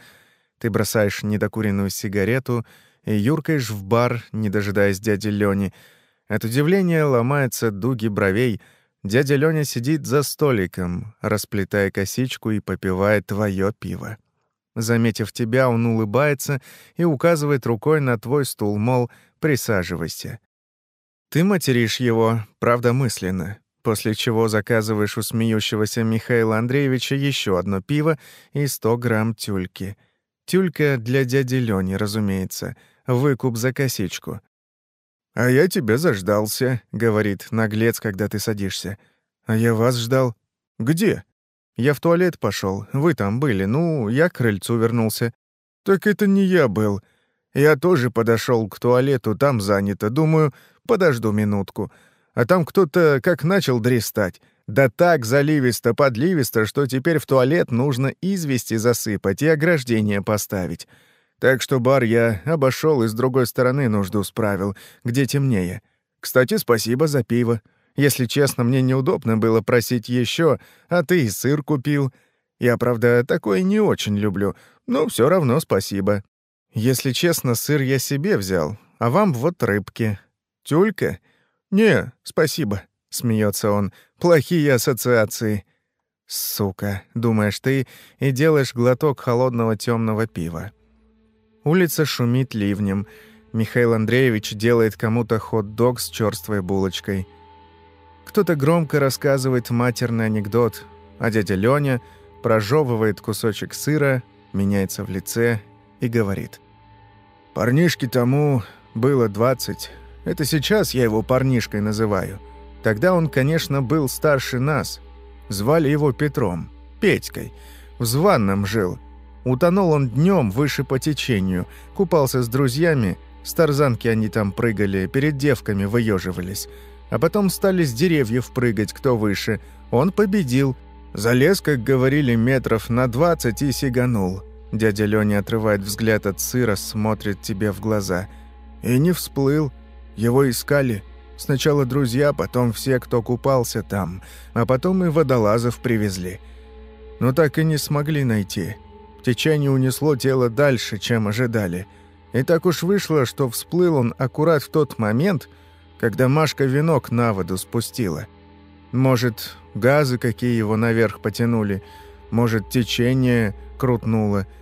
Ты бросаешь недокуренную сигарету и юркаешь в бар, не дожидаясь дяди Лёни. От удивления ломаются дуги бровей. Дядя Лёня сидит за столиком, расплетая косичку и попивает твое пиво. Заметив тебя, он улыбается и указывает рукой на твой стул, мол, присаживайся. Ты материшь его, правда, мысленно, после чего заказываешь у смеющегося Михаила Андреевича еще одно пиво и 100 грамм тюльки. Тюлька для дяди Лёни, разумеется, выкуп за косичку. «А я тебя заждался», — говорит наглец, когда ты садишься. «А я вас ждал». «Где?» «Я в туалет пошел. Вы там были. Ну, я к крыльцу вернулся». «Так это не я был. Я тоже подошел к туалету, там занято. Думаю, подожду минутку. А там кто-то как начал дрестать. Да так заливисто-подливисто, что теперь в туалет нужно извести засыпать и ограждение поставить. Так что бар я обошел и с другой стороны нужду справил, где темнее. Кстати, спасибо за пиво. Если честно, мне неудобно было просить еще, а ты и сыр купил. Я, правда, такое не очень люблю, но все равно спасибо. Если честно, сыр я себе взял, а вам вот рыбки. Тюлька? Не, спасибо, смеется он. Плохие ассоциации. Сука, думаешь ты и делаешь глоток холодного темного пива. Улица шумит ливнем. Михаил Андреевич делает кому-то хот-дог с черствой булочкой. Кто-то громко рассказывает матерный анекдот, а дядя Лёня прожевывает кусочек сыра, меняется в лице и говорит. «Парнишке тому было двадцать. Это сейчас я его парнишкой называю. Тогда он, конечно, был старше нас. Звали его Петром, Петькой. В Званном жил. Утонул он днем выше по течению, купался с друзьями, с тарзанки они там прыгали, перед девками выеживались. А потом стали с деревьев прыгать, кто выше. Он победил. Залез, как говорили, метров на двадцать и сиганул. Дядя Лёня отрывает взгляд от сыра, смотрит тебе в глаза. И не всплыл. Его искали. Сначала друзья, потом все, кто купался там. А потом и водолазов привезли. Но так и не смогли найти. Течение унесло тело дальше, чем ожидали. И так уж вышло, что всплыл он аккурат в тот момент, когда Машка венок на воду спустила. Может, газы какие его наверх потянули, может, течение крутнуло –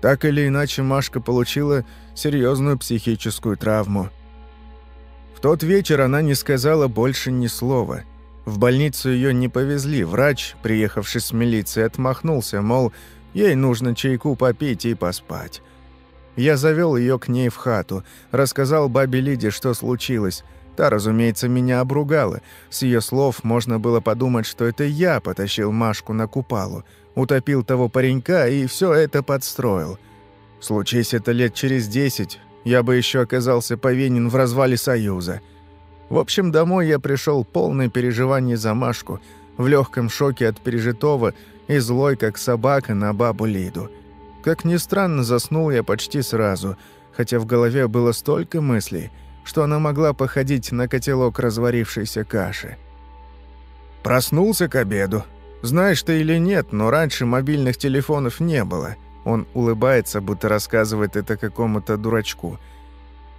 так или иначе, Машка получила серьезную психическую травму. Тот вечер она не сказала больше ни слова. В больницу ее не повезли. Врач, приехавший с милиции, отмахнулся, мол, ей нужно чайку попить и поспать. Я завел ее к ней в хату, рассказал бабе Лиде, что случилось. Та, разумеется, меня обругала. С ее слов можно было подумать, что это я потащил Машку на купалу утопил того паренька и все это подстроил. Случись это лет через десять, я бы еще оказался повинен в развале Союза. В общем, домой я пришел полный переживаний за Машку, в легком шоке от пережитого и злой, как собака, на бабу Лиду. Как ни странно, заснул я почти сразу, хотя в голове было столько мыслей, что она могла походить на котелок разварившейся каши. Проснулся к обеду, знаешь ты или нет, но раньше мобильных телефонов не было. Он улыбается, будто рассказывает это какому-то дурачку.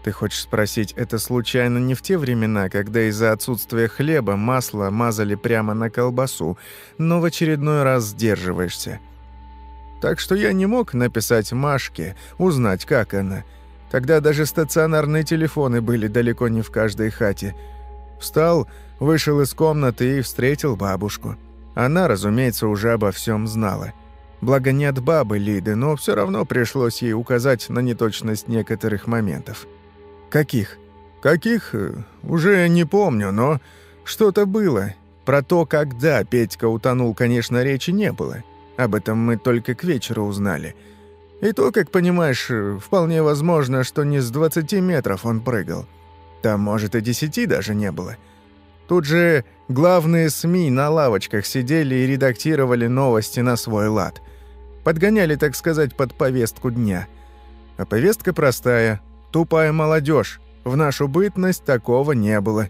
Ты хочешь спросить, это случайно не в те времена, когда из-за отсутствия хлеба масло мазали прямо на колбасу, но в очередной раз сдерживаешься? Так что я не мог написать Машке, узнать, как она. Тогда даже стационарные телефоны были далеко не в каждой хате. Встал, вышел из комнаты и встретил бабушку. Она, разумеется, уже обо всем знала. Благо не от бабы Лиды, но все равно пришлось ей указать на неточность некоторых моментов. «Каких?» «Каких? Э, уже не помню, но что-то было. Про то, когда Петька утонул, конечно, речи не было. Об этом мы только к вечеру узнали. И то, как понимаешь, э, вполне возможно, что не с 20 метров он прыгал. Там, может, и 10 даже не было. Тут же главные СМИ на лавочках сидели и редактировали новости на свой лад. Подгоняли, так сказать, под повестку дня. А повестка простая. Тупая молодежь. В нашу бытность такого не было.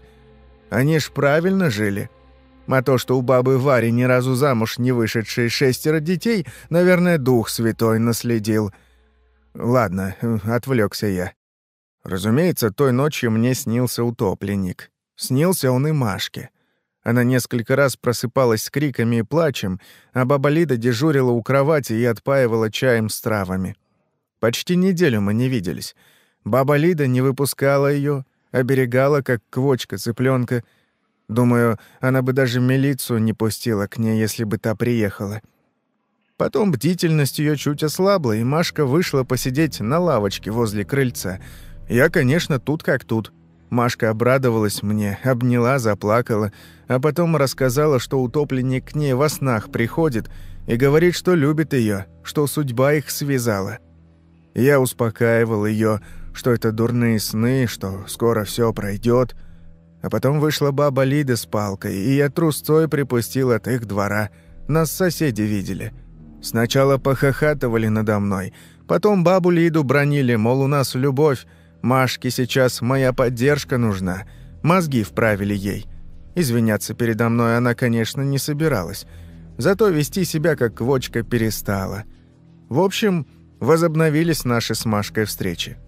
Они ж правильно жили. А то, что у бабы Вари ни разу замуж не вышедшие шестеро детей, наверное, дух святой наследил. Ладно, отвлекся я. Разумеется, той ночью мне снился утопленник. Снился он и Машке. Она несколько раз просыпалась с криками и плачем, а баба Лида дежурила у кровати и отпаивала чаем с травами. Почти неделю мы не виделись. Баба Лида не выпускала ее, оберегала, как квочка цыпленка. Думаю, она бы даже милицию не пустила к ней, если бы та приехала. Потом бдительность ее чуть ослабла, и Машка вышла посидеть на лавочке возле крыльца. Я, конечно, тут как тут. Машка обрадовалась мне, обняла, заплакала, а потом рассказала, что утопленник к ней во снах приходит и говорит, что любит ее, что судьба их связала. Я успокаивал ее, что это дурные сны, что скоро все пройдет. А потом вышла баба Лида с палкой, и я трусцой припустил от их двора. Нас соседи видели. Сначала похохатывали надо мной, потом бабу Лиду бронили, мол, у нас любовь, Машке сейчас моя поддержка нужна. Мозги вправили ей. Извиняться передо мной она, конечно, не собиралась. Зато вести себя как квочка перестала. В общем, возобновились наши с Машкой встречи.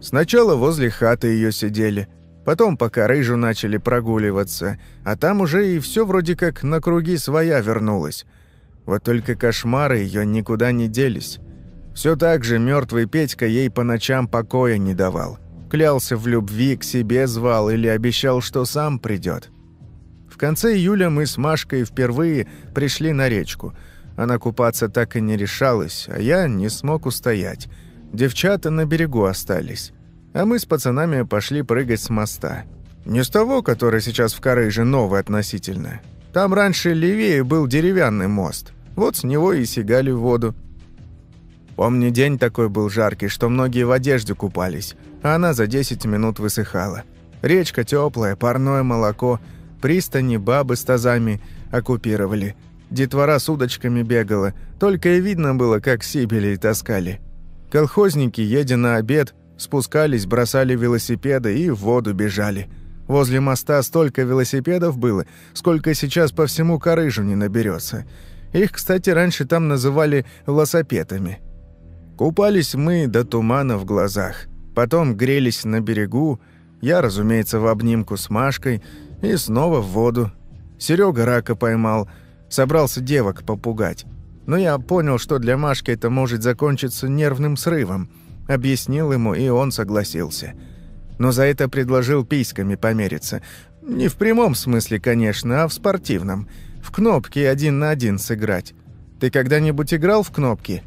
Сначала возле хаты ее сидели, потом пока рыжу начали прогуливаться, а там уже и все вроде как на круги своя вернулась. Вот только кошмары ее никуда не делись. Все так же мертвый Петька ей по ночам покоя не давал. Клялся в любви, к себе звал или обещал, что сам придет. В конце июля мы с Машкой впервые пришли на речку. Она купаться так и не решалась, а я не смог устоять. Девчата на берегу остались. А мы с пацанами пошли прыгать с моста. Не с того, который сейчас в Корыже новый относительно. Там раньше левее был деревянный мост. Вот с него и сигали в воду. Помню, день такой был жаркий, что многие в одежде купались, а она за 10 минут высыхала. Речка теплая, парное молоко, пристани бабы с тазами оккупировали. Детвора с удочками бегала, только и видно было, как сибили таскали. Колхозники, едя на обед, спускались, бросали велосипеды и в воду бежали. Возле моста столько велосипедов было, сколько сейчас по всему Корыжу не наберется. Их, кстати, раньше там называли велосипедами. Купались мы до тумана в глазах. Потом грелись на берегу. Я, разумеется, в обнимку с Машкой. И снова в воду. Серега рака поймал. Собрался девок попугать. Но я понял, что для Машки это может закончиться нервным срывом. Объяснил ему, и он согласился. Но за это предложил письками помериться. Не в прямом смысле, конечно, а в спортивном. В кнопки один на один сыграть. Ты когда-нибудь играл в кнопки?»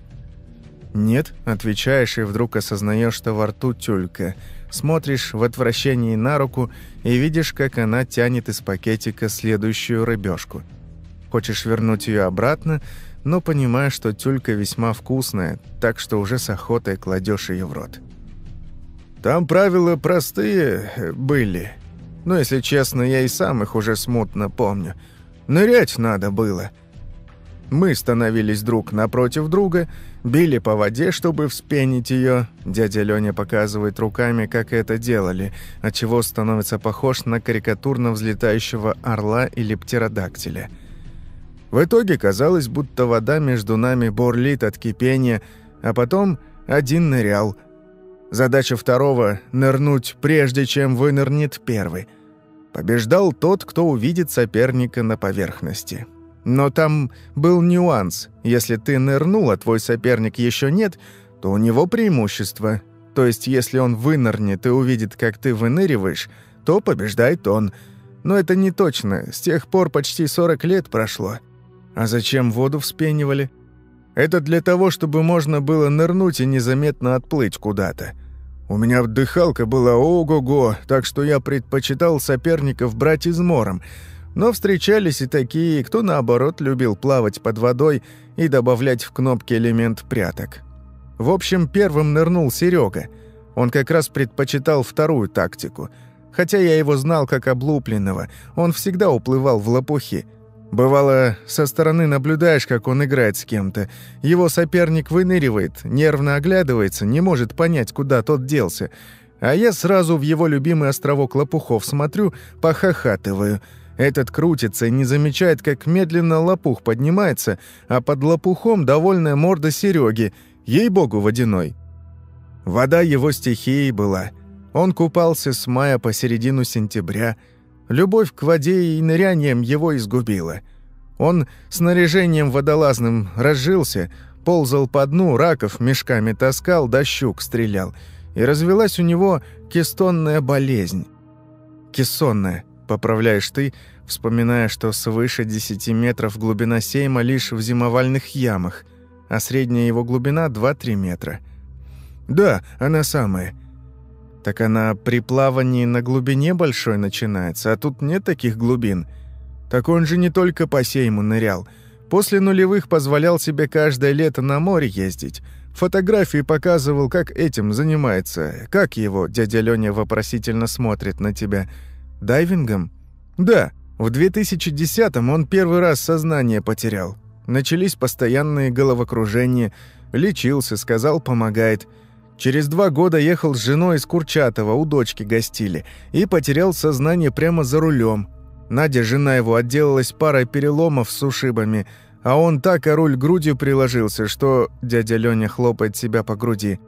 «Нет», — отвечаешь и вдруг осознаешь, что во рту тюлька. Смотришь в отвращении на руку и видишь, как она тянет из пакетика следующую рыбешку. Хочешь вернуть ее обратно, но понимаешь, что тюлька весьма вкусная, так что уже с охотой кладешь ее в рот. Там правила простые э, были. Но, если честно, я и сам их уже смутно помню. Нырять надо было — мы становились друг напротив друга, били по воде, чтобы вспенить ее. Дядя Леня показывает руками, как это делали, отчего становится похож на карикатурно взлетающего орла или птеродактиля. В итоге казалось, будто вода между нами бурлит от кипения, а потом один нырял. Задача второго — нырнуть, прежде чем вынырнет первый. Побеждал тот, кто увидит соперника на поверхности. Но там был нюанс. Если ты нырнул, а твой соперник еще нет, то у него преимущество. То есть, если он вынырнет и увидит, как ты выныриваешь, то побеждает он. Но это не точно. С тех пор почти 40 лет прошло. А зачем воду вспенивали? Это для того, чтобы можно было нырнуть и незаметно отплыть куда-то. У меня вдыхалка была ого-го, так что я предпочитал соперников брать измором — но встречались и такие, кто наоборот любил плавать под водой и добавлять в кнопки элемент пряток. В общем, первым нырнул Серега. Он как раз предпочитал вторую тактику. Хотя я его знал как облупленного, он всегда уплывал в лопухи. Бывало, со стороны наблюдаешь, как он играет с кем-то. Его соперник выныривает, нервно оглядывается, не может понять, куда тот делся. А я сразу в его любимый островок лопухов смотрю, похохатываю – этот крутится и не замечает, как медленно лопух поднимается, а под лопухом довольная морда Сереги, ей-богу, водяной. Вода его стихией была. Он купался с мая по середину сентября. Любовь к воде и нырянием его изгубила. Он снаряжением водолазным разжился, ползал по дну, раков мешками таскал, да щук стрелял. И развелась у него кестонная болезнь. Кессонная, поправляешь ты, вспоминая, что свыше 10 метров глубина сейма лишь в зимовальных ямах, а средняя его глубина 2-3 метра. Да, она самая. Так она при плавании на глубине большой начинается, а тут нет таких глубин. Так он же не только по сейму нырял. После нулевых позволял себе каждое лето на море ездить. Фотографии показывал, как этим занимается. Как его, дядя Лёня вопросительно смотрит на тебя. Дайвингом? Да, в 2010-м он первый раз сознание потерял. Начались постоянные головокружения. Лечился, сказал, помогает. Через два года ехал с женой из Курчатова, у дочки гостили, и потерял сознание прямо за рулем. Надя, жена его, отделалась парой переломов с ушибами, а он так о руль грудью приложился, что дядя Лёня хлопает себя по груди.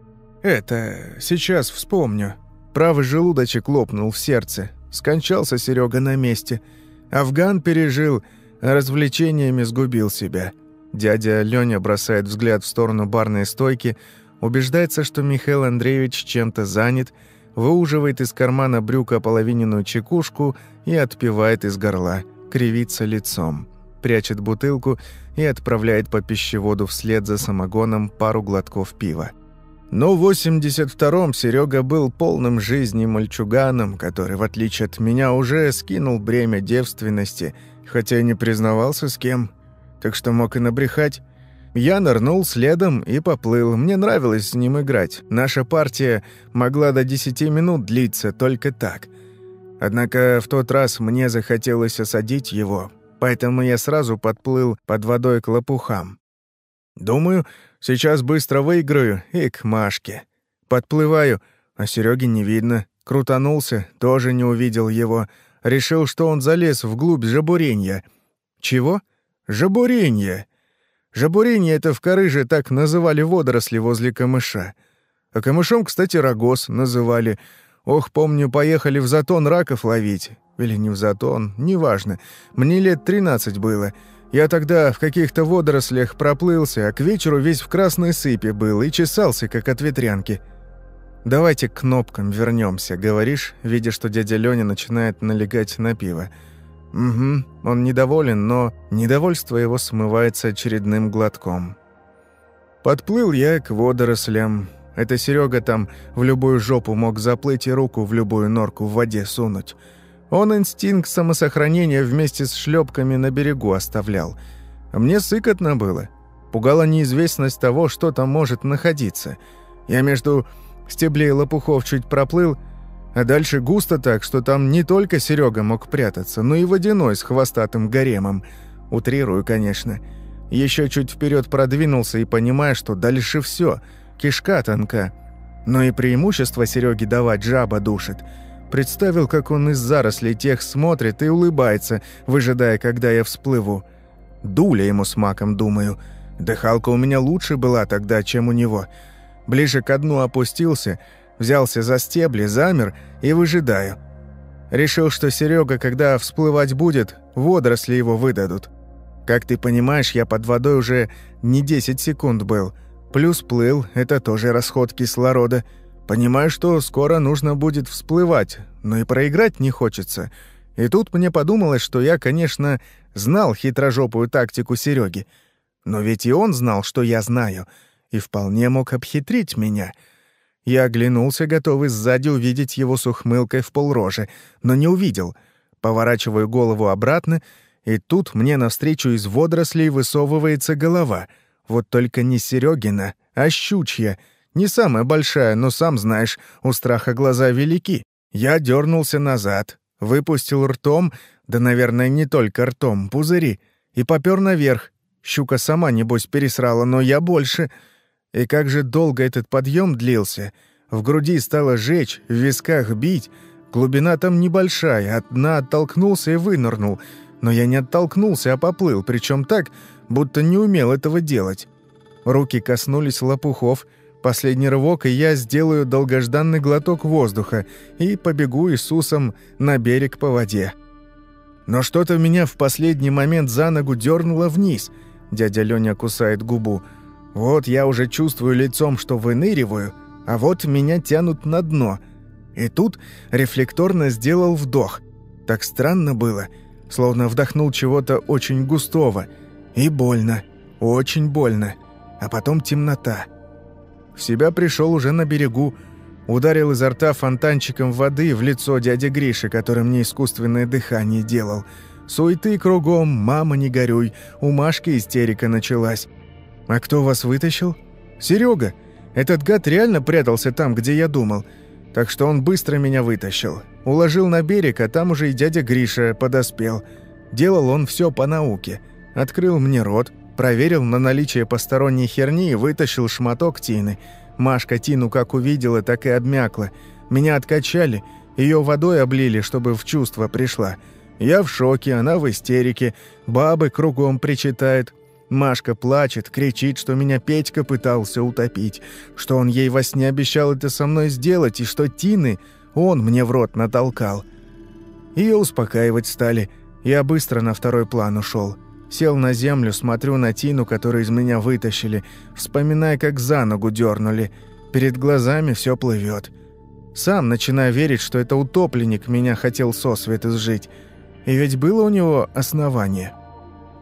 «Это... сейчас вспомню». Правый желудочек лопнул в сердце. Скончался Серега на месте. Афган пережил, а развлечениями сгубил себя. Дядя Лёня бросает взгляд в сторону барной стойки – убеждается, что Михаил Андреевич чем-то занят, выуживает из кармана брюка половиненную чекушку и отпивает из горла, кривится лицом, прячет бутылку и отправляет по пищеводу вслед за самогоном пару глотков пива. Но в 82-м Серега был полным жизни мальчуганом, который, в отличие от меня, уже скинул бремя девственности, хотя и не признавался с кем, так что мог и набрехать. Я нырнул следом и поплыл. Мне нравилось с ним играть. Наша партия могла до 10 минут длиться только так. Однако в тот раз мне захотелось осадить его, поэтому я сразу подплыл под водой к лопухам. Думаю, сейчас быстро выиграю и к Машке. Подплываю, а Сереги не видно. Крутанулся, тоже не увидел его. Решил, что он залез вглубь жабуренья. Чего? Жабуренья. Жабуринье — это в Карыже так называли водоросли возле камыша. А камышом, кстати, рогоз называли. Ох, помню, поехали в затон раков ловить. Или не в затон, неважно. Мне лет тринадцать было. Я тогда в каких-то водорослях проплылся, а к вечеру весь в красной сыпи был и чесался, как от ветрянки. «Давайте к кнопкам вернемся, говоришь, видя, что дядя Лёня начинает налегать на пиво. Угу, он недоволен, но недовольство его смывается очередным глотком. Подплыл я к водорослям. Это Серега там в любую жопу мог заплыть и руку в любую норку в воде сунуть. Он инстинкт самосохранения вместе с шлепками на берегу оставлял. Мне сыкотно было. Пугала неизвестность того, что там может находиться. Я между стеблей лопухов чуть проплыл — а дальше густо так, что там не только Серега мог прятаться, но и водяной с хвостатым гаремом. Утрирую, конечно. Еще чуть вперед продвинулся и понимая, что дальше все, кишка тонка. Но и преимущество Сереге давать жаба душит. Представил, как он из зарослей тех смотрит и улыбается, выжидая, когда я всплыву. Дуля ему с маком, думаю. Дыхалка у меня лучше была тогда, чем у него. Ближе к дну опустился — Взялся за стебли, замер и выжидаю. Решил, что Серега, когда всплывать будет, водоросли его выдадут. Как ты понимаешь, я под водой уже не 10 секунд был. Плюс плыл, это тоже расход кислорода. Понимаю, что скоро нужно будет всплывать, но и проиграть не хочется. И тут мне подумалось, что я, конечно, знал хитрожопую тактику Сереги. Но ведь и он знал, что я знаю, и вполне мог обхитрить меня — я оглянулся, готовый сзади увидеть его с ухмылкой в полрожи, но не увидел. Поворачиваю голову обратно, и тут мне навстречу из водорослей высовывается голова. Вот только не Серегина, а щучья. Не самая большая, но сам знаешь, у страха глаза велики. Я дернулся назад, выпустил ртом, да, наверное, не только ртом, пузыри, и попер наверх. Щука сама, небось, пересрала, но я больше — и как же долго этот подъем длился. В груди стало жечь, в висках бить. Глубина там небольшая, от дна оттолкнулся и вынырнул. Но я не оттолкнулся, а поплыл, причем так, будто не умел этого делать. Руки коснулись лопухов. Последний рывок, и я сделаю долгожданный глоток воздуха и побегу Иисусом на берег по воде. Но что-то меня в последний момент за ногу дернуло вниз. Дядя Лёня кусает губу – вот я уже чувствую лицом, что выныриваю, а вот меня тянут на дно. И тут рефлекторно сделал вдох. Так странно было, словно вдохнул чего-то очень густого. И больно, очень больно. А потом темнота. В себя пришел уже на берегу, ударил изо рта фонтанчиком воды в лицо дяди Гриши, который мне искусственное дыхание делал. Суеты кругом, мама, не горюй, у Машки истерика началась. «А кто вас вытащил?» «Серега. Этот гад реально прятался там, где я думал. Так что он быстро меня вытащил. Уложил на берег, а там уже и дядя Гриша подоспел. Делал он все по науке. Открыл мне рот, проверил на наличие посторонней херни и вытащил шматок Тины. Машка Тину как увидела, так и обмякла. Меня откачали, ее водой облили, чтобы в чувство пришла. Я в шоке, она в истерике, бабы кругом причитают, Машка плачет, кричит, что меня Петька пытался утопить, что он ей во сне обещал это со мной сделать, и что Тины он мне в рот натолкал. Ее успокаивать стали. Я быстро на второй план ушел. Сел на землю, смотрю на Тину, которую из меня вытащили, вспоминая, как за ногу дернули. Перед глазами все плывет. Сам начинаю верить, что это утопленник меня хотел сосвет изжить. И ведь было у него основание.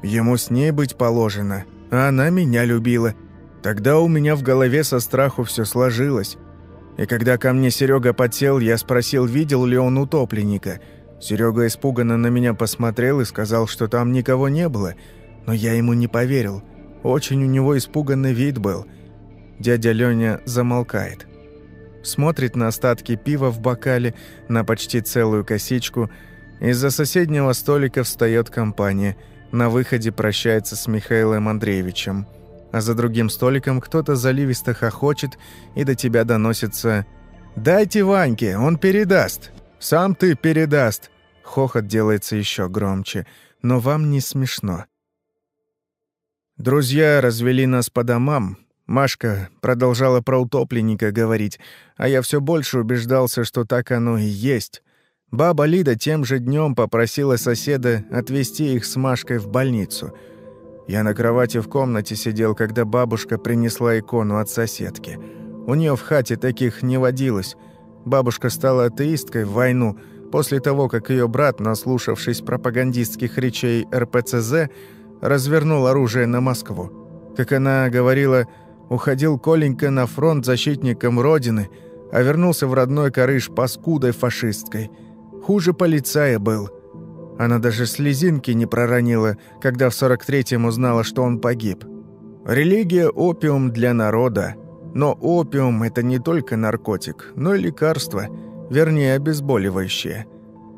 Ему с ней быть положено, а она меня любила. Тогда у меня в голове со страху все сложилось. И когда ко мне Серега подсел, я спросил, видел ли он утопленника. Серега испуганно на меня посмотрел и сказал, что там никого не было, но я ему не поверил. Очень у него испуганный вид был. Дядя Лёня замолкает. Смотрит на остатки пива в бокале, на почти целую косичку. Из-за соседнего столика встает компания – на выходе прощается с Михаилом Андреевичем. А за другим столиком кто-то заливисто хохочет, и до тебя доносится «Дайте Ваньке, он передаст! Сам ты передаст!» Хохот делается еще громче, но вам не смешно. Друзья развели нас по домам. Машка продолжала про утопленника говорить, а я все больше убеждался, что так оно и есть. Баба Лида тем же днем попросила соседа отвезти их с Машкой в больницу. Я на кровати в комнате сидел, когда бабушка принесла икону от соседки. У нее в хате таких не водилось. Бабушка стала атеисткой в войну после того, как ее брат, наслушавшись пропагандистских речей РПЦЗ, развернул оружие на Москву. Как она говорила, уходил Коленька на фронт защитником Родины, а вернулся в родной Карыш паскудой фашисткой – Хуже полицая был. Она даже слезинки не проронила, когда в 43-м узнала, что он погиб. Религия – опиум для народа. Но опиум – это не только наркотик, но и лекарство, вернее, обезболивающее.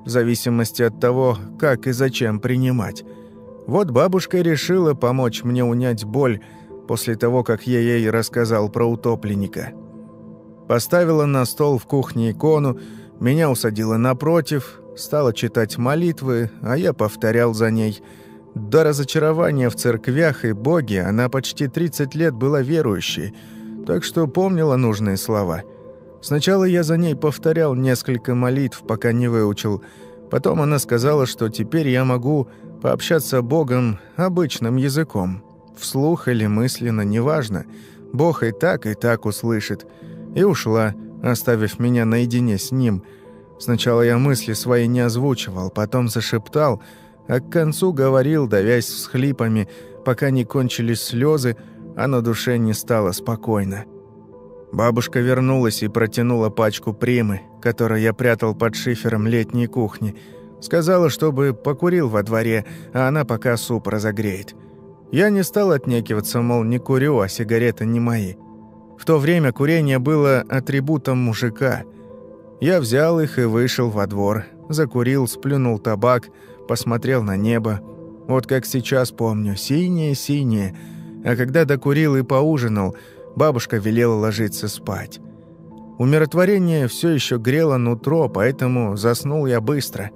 В зависимости от того, как и зачем принимать. Вот бабушка решила помочь мне унять боль после того, как я ей рассказал про утопленника. Поставила на стол в кухне икону, меня усадила напротив, стала читать молитвы, а я повторял за ней. До разочарования в церквях и Боге она почти 30 лет была верующей, так что помнила нужные слова. Сначала я за ней повторял несколько молитв, пока не выучил. Потом она сказала, что теперь я могу пообщаться Богом обычным языком. Вслух или мысленно, неважно. Бог и так, и так услышит. И ушла оставив меня наедине с ним. Сначала я мысли свои не озвучивал, потом зашептал, а к концу говорил, давясь всхлипами, пока не кончились слезы, а на душе не стало спокойно. Бабушка вернулась и протянула пачку примы, которую я прятал под шифером летней кухни. Сказала, чтобы покурил во дворе, а она пока суп разогреет. Я не стал отнекиваться, мол, не курю, а сигареты не мои. В то время курение было атрибутом мужика. Я взял их и вышел во двор. Закурил, сплюнул табак, посмотрел на небо. Вот как сейчас помню, синее-синее. А когда докурил и поужинал, бабушка велела ложиться спать. Умиротворение все еще грело нутро, поэтому заснул я быстро.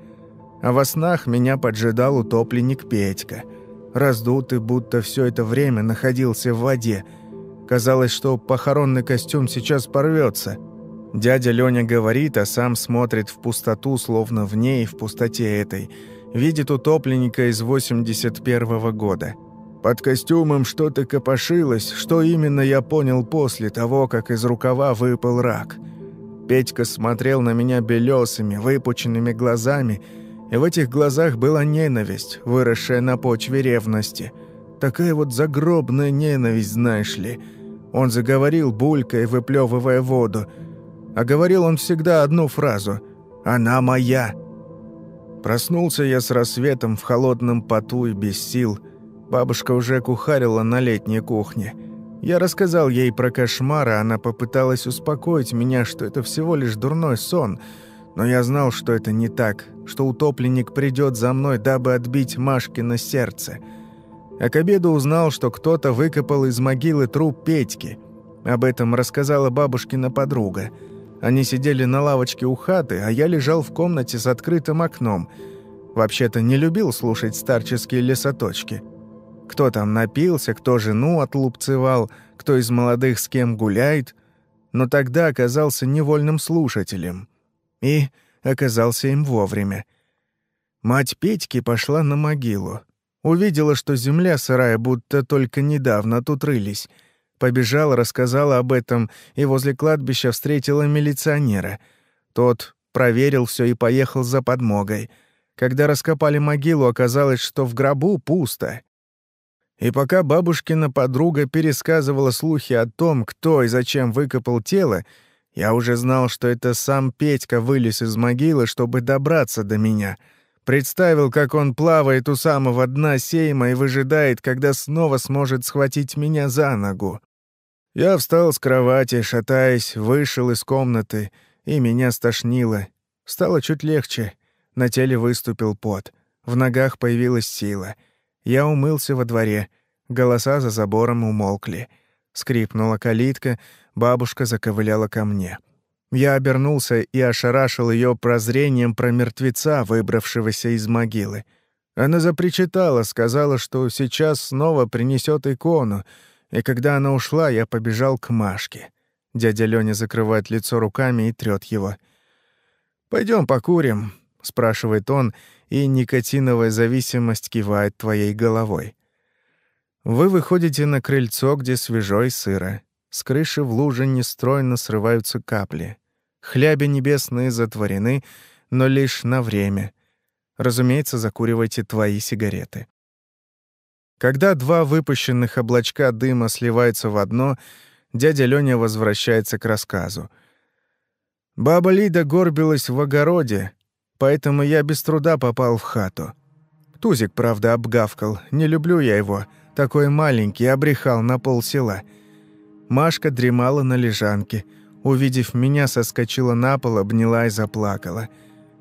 А во снах меня поджидал утопленник Петька. Раздутый, будто все это время находился в воде – Казалось, что похоронный костюм сейчас порвется. Дядя Лёня говорит, а сам смотрит в пустоту, словно в ней, в пустоте этой. Видит утопленника из 81-го года. Под костюмом что-то копошилось, что именно я понял после того, как из рукава выпал рак. Петька смотрел на меня белесыми, выпученными глазами, и в этих глазах была ненависть, выросшая на почве ревности. Такая вот загробная ненависть, знаешь ли. Он заговорил, булькая, выплевывая воду. А говорил он всегда одну фразу «Она моя». Проснулся я с рассветом в холодном поту и без сил. Бабушка уже кухарила на летней кухне – я рассказал ей про кошмар, она попыталась успокоить меня, что это всего лишь дурной сон. Но я знал, что это не так, что утопленник придет за мной, дабы отбить Машкино сердце. А к обеду узнал, что кто-то выкопал из могилы труп Петьки. Об этом рассказала бабушкина подруга. Они сидели на лавочке у хаты, а я лежал в комнате с открытым окном. Вообще-то не любил слушать старческие лесоточки. Кто там напился, кто жену отлупцевал, кто из молодых с кем гуляет. Но тогда оказался невольным слушателем. И оказался им вовремя. Мать Петьки пошла на могилу. Увидела, что земля сырая, будто только недавно тут рылись. Побежала, рассказала об этом, и возле кладбища встретила милиционера. Тот проверил все и поехал за подмогой. Когда раскопали могилу, оказалось, что в гробу пусто. И пока бабушкина подруга пересказывала слухи о том, кто и зачем выкопал тело, я уже знал, что это сам Петька вылез из могилы, чтобы добраться до меня. Представил, как он плавает у самого дна сейма и выжидает, когда снова сможет схватить меня за ногу. Я встал с кровати, шатаясь, вышел из комнаты, и меня стошнило. Стало чуть легче. На теле выступил пот. В ногах появилась сила — я умылся во дворе. Голоса за забором умолкли. Скрипнула калитка, бабушка заковыляла ко мне. Я обернулся и ошарашил ее прозрением про мертвеца, выбравшегося из могилы. Она запричитала, сказала, что сейчас снова принесет икону, и когда она ушла, я побежал к Машке. Дядя Лёня закрывает лицо руками и трёт его. Пойдем покурим», — спрашивает он, и никотиновая зависимость кивает твоей головой. Вы выходите на крыльцо, где свежо и сыро. С крыши в луже нестройно срываются капли. Хляби небесные затворены, но лишь на время. Разумеется, закуривайте твои сигареты. Когда два выпущенных облачка дыма сливаются в одно, дядя Лёня возвращается к рассказу. Баба Лида горбилась в огороде, поэтому я без труда попал в хату. Тузик, правда, обгавкал. Не люблю я его. Такой маленький, обрехал на пол села. Машка дремала на лежанке. Увидев меня, соскочила на пол, обняла и заплакала.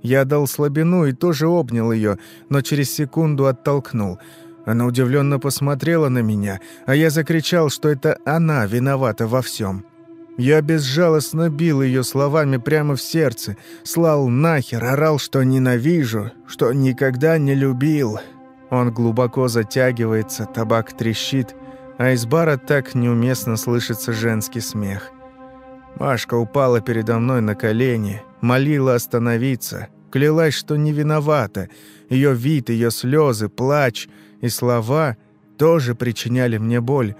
Я дал слабину и тоже обнял ее, но через секунду оттолкнул. Она удивленно посмотрела на меня, а я закричал, что это она виновата во всем. Я безжалостно бил ее словами прямо в сердце, слал нахер, орал, что ненавижу, что никогда не любил. Он глубоко затягивается, табак трещит, а из бара так неуместно слышится женский смех. Машка упала передо мной на колени, молила остановиться, клялась, что не виновата. Ее вид, ее слезы, плач и слова тоже причиняли мне боль.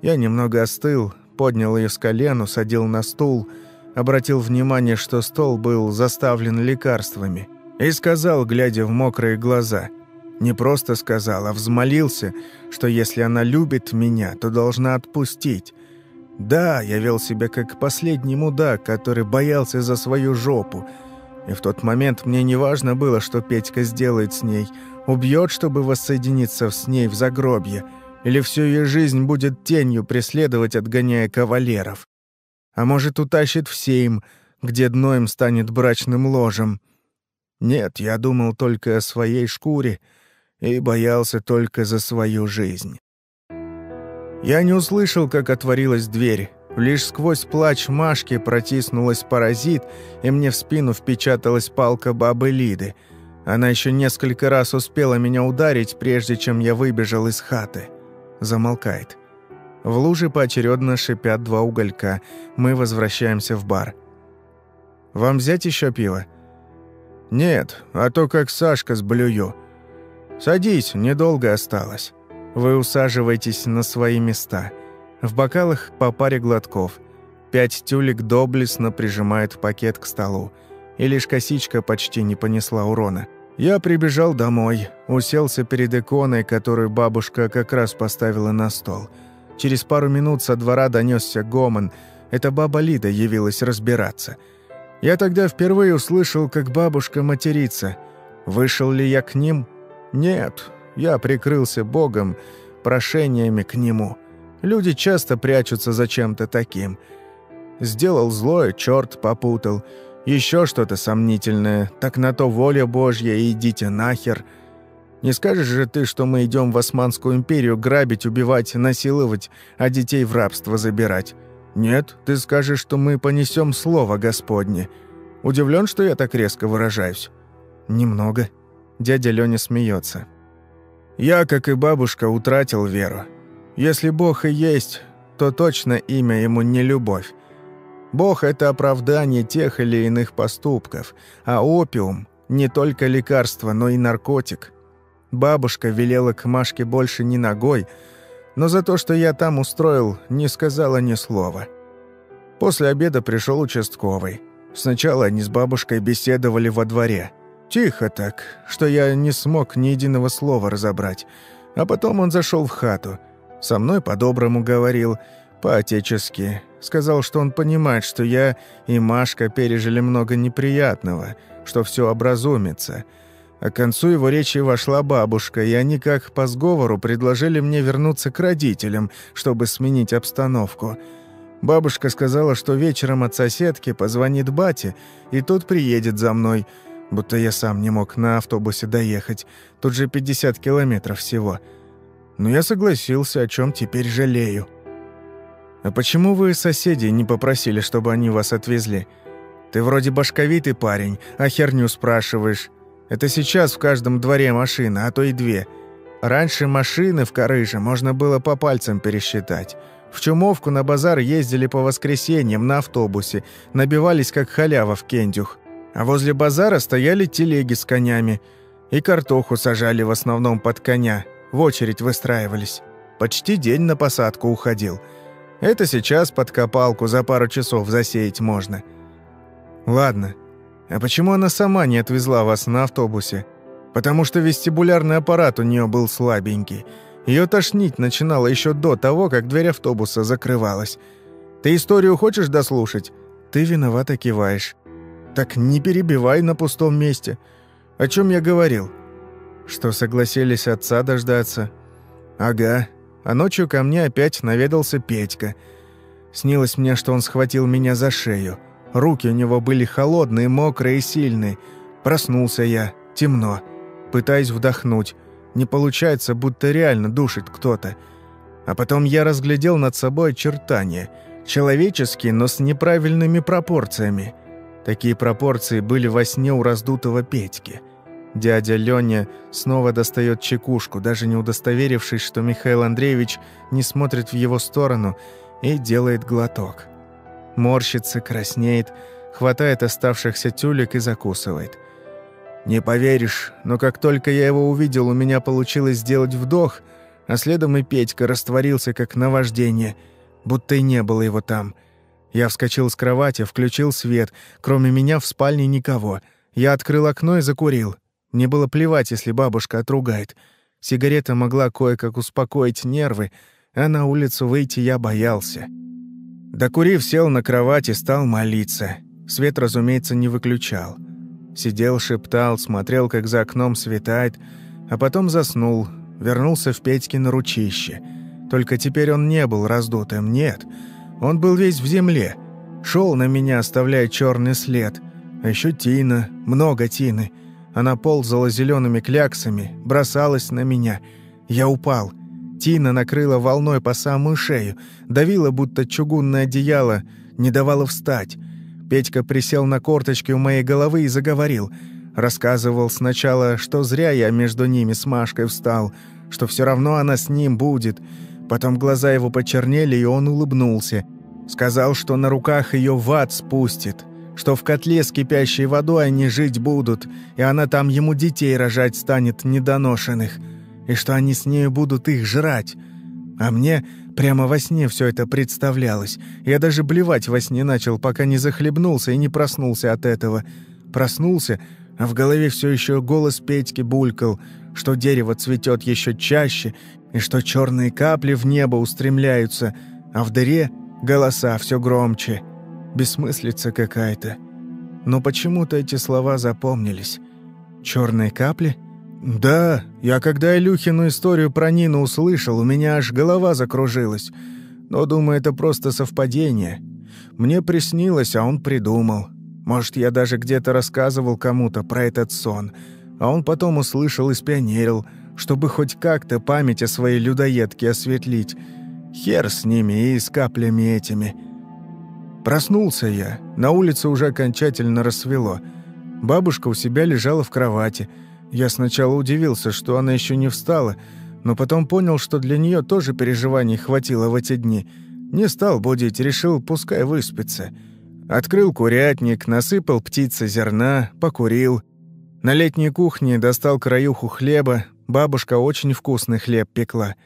Я немного остыл, поднял ее с колен, усадил на стул, обратил внимание, что стол был заставлен лекарствами, и сказал, глядя в мокрые глаза, не просто сказал, а взмолился, что если она любит меня, то должна отпустить. Да, я вел себя как последний мудак, который боялся за свою жопу. И в тот момент мне не важно было, что Петька сделает с ней. Убьет, чтобы воссоединиться с ней в загробье – или всю ее жизнь будет тенью преследовать, отгоняя кавалеров? А может, утащит в сейм, где дно им станет брачным ложем? Нет, я думал только о своей шкуре и боялся только за свою жизнь. Я не услышал, как отворилась дверь. Лишь сквозь плач Машки протиснулась паразит, и мне в спину впечаталась палка бабы Лиды. Она еще несколько раз успела меня ударить, прежде чем я выбежал из хаты замолкает. В луже поочередно шипят два уголька. Мы возвращаемся в бар. «Вам взять еще пиво?» «Нет, а то как Сашка сблюю». «Садись, недолго осталось». Вы усаживаетесь на свои места. В бокалах по паре глотков. Пять тюлек доблестно прижимает пакет к столу. И лишь косичка почти не понесла урона. Я прибежал домой, уселся перед иконой, которую бабушка как раз поставила на стол. Через пару минут со двора донесся гомон. Это баба Лида явилась разбираться. Я тогда впервые услышал, как бабушка матерится. Вышел ли я к ним? Нет, я прикрылся Богом, прошениями к Нему. Люди часто прячутся за чем-то таким. Сделал злое, черт попутал. Еще что-то сомнительное. Так на то воля Божья, идите нахер. Не скажешь же ты, что мы идем в Османскую империю грабить, убивать, насиловать, а детей в рабство забирать? Нет, ты скажешь, что мы понесем слово Господне. Удивлен, что я так резко выражаюсь? Немного. Дядя Лёня смеется. Я, как и бабушка, утратил веру. Если Бог и есть, то точно имя ему не любовь. Бог – это оправдание тех или иных поступков, а опиум – не только лекарство, но и наркотик. Бабушка велела к Машке больше не ногой, но за то, что я там устроил, не сказала ни слова. После обеда пришел участковый. Сначала они с бабушкой беседовали во дворе – Тихо так, что я не смог ни единого слова разобрать. А потом он зашел в хату. Со мной по-доброму говорил, по-отечески. Сказал, что он понимает, что я и Машка пережили много неприятного, что все образумится. А к концу его речи вошла бабушка, и они как по сговору предложили мне вернуться к родителям, чтобы сменить обстановку. Бабушка сказала, что вечером от соседки позвонит бате, и тот приедет за мной – будто я сам не мог на автобусе доехать. Тут же 50 километров всего. Но я согласился, о чем теперь жалею. «А почему вы соседей не попросили, чтобы они вас отвезли? Ты вроде башковитый парень, а херню спрашиваешь. Это сейчас в каждом дворе машина, а то и две. Раньше машины в Карыже можно было по пальцам пересчитать». В Чумовку на базар ездили по воскресеньям на автобусе, набивались как халява в кендюх а возле базара стояли телеги с конями. И картоху сажали в основном под коня, в очередь выстраивались. Почти день на посадку уходил. Это сейчас под копалку за пару часов засеять можно. Ладно, а почему она сама не отвезла вас на автобусе? Потому что вестибулярный аппарат у нее был слабенький. Ее тошнить начинало еще до того, как дверь автобуса закрывалась. Ты историю хочешь дослушать? Ты виновато киваешь. Так не перебивай на пустом месте. О чем я говорил? Что согласились отца дождаться? Ага. А ночью ко мне опять наведался Петька. Снилось мне, что он схватил меня за шею. Руки у него были холодные, мокрые и сильные. Проснулся я. Темно. Пытаюсь вдохнуть. Не получается, будто реально душит кто-то. А потом я разглядел над собой очертания. Человеческие, но с неправильными пропорциями. Такие пропорции были во сне у раздутого Петьки. Дядя Лёня снова достает чекушку, даже не удостоверившись, что Михаил Андреевич не смотрит в его сторону, и делает глоток. Морщится, краснеет, хватает оставшихся тюлек и закусывает. «Не поверишь, но как только я его увидел, у меня получилось сделать вдох, а следом и Петька растворился, как наваждение, будто и не было его там». Я вскочил с кровати, включил свет. Кроме меня в спальне никого. Я открыл окно и закурил. Мне было плевать, если бабушка отругает. Сигарета могла кое-как успокоить нервы, а на улицу выйти я боялся. Докурив, сел на кровать и стал молиться. Свет, разумеется, не выключал. Сидел, шептал, смотрел, как за окном светает, а потом заснул, вернулся в Петькино ручище. Только теперь он не был раздутым, нет — он был весь в земле. Шел на меня, оставляя черный след. А еще Тина, много Тины. Она ползала зелеными кляксами, бросалась на меня. Я упал. Тина накрыла волной по самую шею, давила, будто чугунное одеяло, не давала встать. Петька присел на корточки у моей головы и заговорил. Рассказывал сначала, что зря я между ними с Машкой встал, что все равно она с ним будет — Потом глаза его почернели, и он улыбнулся. Сказал, что на руках ее в ад спустит, что в котле с кипящей водой они жить будут, и она там ему детей рожать станет недоношенных, и что они с нею будут их жрать. А мне Прямо во сне все это представлялось. Я даже блевать во сне начал, пока не захлебнулся и не проснулся от этого. Проснулся, а в голове все еще голос Петьки булькал, что дерево цветет еще чаще, и что черные капли в небо устремляются, а в дыре голоса все громче. Бессмыслица какая-то. Но почему-то эти слова запомнились. Черные капли? Да, я когда Илюхину историю про Нину услышал, у меня аж голова закружилась. Но, думаю, это просто совпадение. Мне приснилось, а он придумал. Может, я даже где-то рассказывал кому-то про этот сон, а он потом услышал и спионерил, чтобы хоть как-то память о своей людоедке осветлить. Хер с ними и с каплями этими. Проснулся я. На улице уже окончательно рассвело. Бабушка у себя лежала в кровати. Я сначала удивился, что она еще не встала, но потом понял, что для нее тоже переживаний хватило в эти дни. Не стал будить, решил, пускай выспится. Открыл курятник, насыпал птицы зерна, покурил. На летней кухне достал краюху хлеба, бабушка очень вкусный хлеб пекла.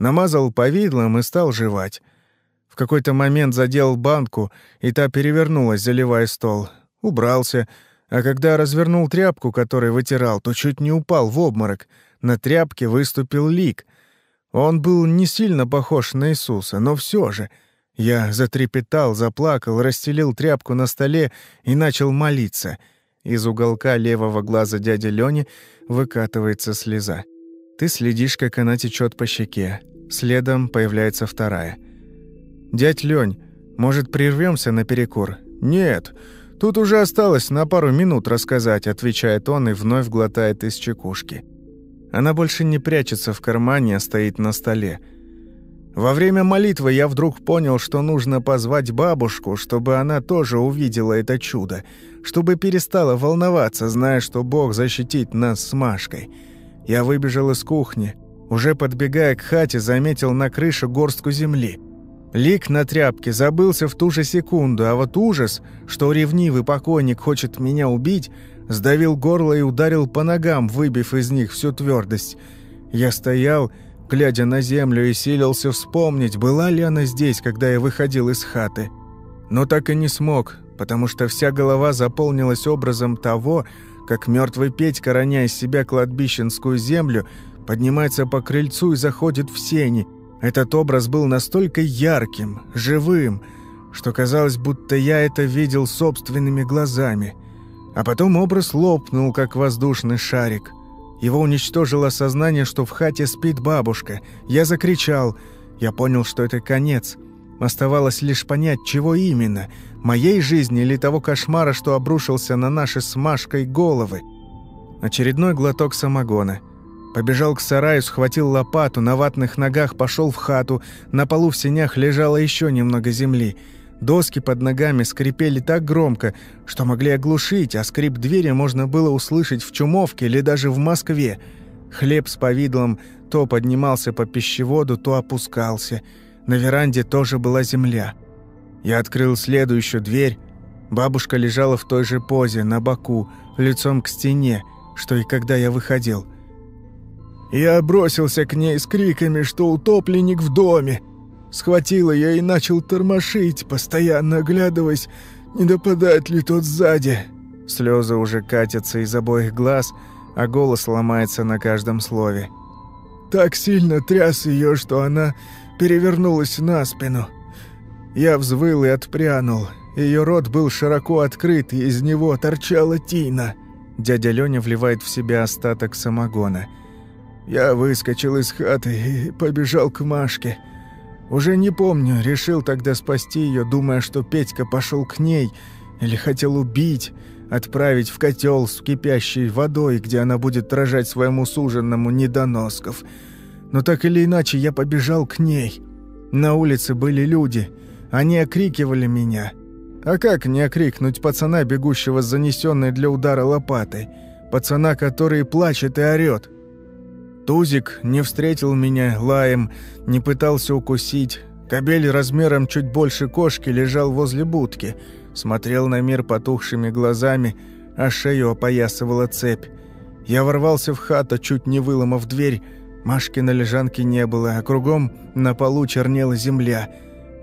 Намазал повидлом и стал жевать. В какой-то момент задел банку, и та перевернулась, заливая стол. Убрался, а когда развернул тряпку, которой вытирал, то чуть не упал в обморок. На тряпке выступил лик. Он был не сильно похож на Иисуса, но все же — я затрепетал, заплакал, расстелил тряпку на столе и начал молиться. Из уголка левого глаза дяди Лёни выкатывается слеза. Ты следишь, как она течет по щеке. Следом появляется вторая. «Дядь Лёнь, может, прервемся на перекур?» «Нет, тут уже осталось на пару минут рассказать», — отвечает он и вновь глотает из чекушки. Она больше не прячется в кармане, а стоит на столе — во время молитвы я вдруг понял, что нужно позвать бабушку, чтобы она тоже увидела это чудо, чтобы перестала волноваться, зная, что Бог защитит нас с Машкой. Я выбежал из кухни. Уже подбегая к хате, заметил на крыше горстку земли. Лик на тряпке забылся в ту же секунду, а вот ужас, что ревнивый покойник хочет меня убить, сдавил горло и ударил по ногам, выбив из них всю твердость. Я стоял глядя на землю, и силился вспомнить, была ли она здесь, когда я выходил из хаты. Но так и не смог, потому что вся голова заполнилась образом того, как мертвый Петька, роняя из себя кладбищенскую землю, поднимается по крыльцу и заходит в сени. Этот образ был настолько ярким, живым, что казалось, будто я это видел собственными глазами. А потом образ лопнул, как воздушный шарик – его уничтожило сознание, что в хате спит бабушка. Я закричал. Я понял, что это конец. Оставалось лишь понять, чего именно. Моей жизни или того кошмара, что обрушился на наши с Машкой головы. Очередной глоток самогона. Побежал к сараю, схватил лопату, на ватных ногах пошел в хату. На полу в сенях лежало еще немного земли. Доски под ногами скрипели так громко, что могли оглушить, а скрип двери можно было услышать в Чумовке или даже в Москве. Хлеб с повидлом то поднимался по пищеводу, то опускался. На веранде тоже была земля. Я открыл следующую дверь. Бабушка лежала в той же позе, на боку, лицом к стене, что и когда я выходил. Я бросился к ней с криками, что утопленник в доме. Схватил ее и начал тормошить, постоянно оглядываясь, не допадает ли тот сзади. Слезы уже катятся из обоих глаз, а голос ломается на каждом слове. Так сильно тряс ее, что она перевернулась на спину. Я взвыл и отпрянул. Ее рот был широко открыт, и из него торчала тина. Дядя Лёня вливает в себя остаток самогона. Я выскочил из хаты и побежал к Машке. Уже не помню, решил тогда спасти ее, думая, что Петька пошел к ней или хотел убить, отправить в котел с кипящей водой, где она будет рожать своему суженному недоносков. Но так или иначе я побежал к ней. На улице были люди. Они окрикивали меня. А как не окрикнуть пацана, бегущего с занесенной для удара лопатой? Пацана, который плачет и орёт. Тузик не встретил меня лаем, не пытался укусить. Кобель размером чуть больше кошки лежал возле будки, смотрел на мир потухшими глазами, а шею опоясывала цепь. Я ворвался в хату, чуть не выломав дверь. Машки на лежанке не было, а кругом на полу чернела земля.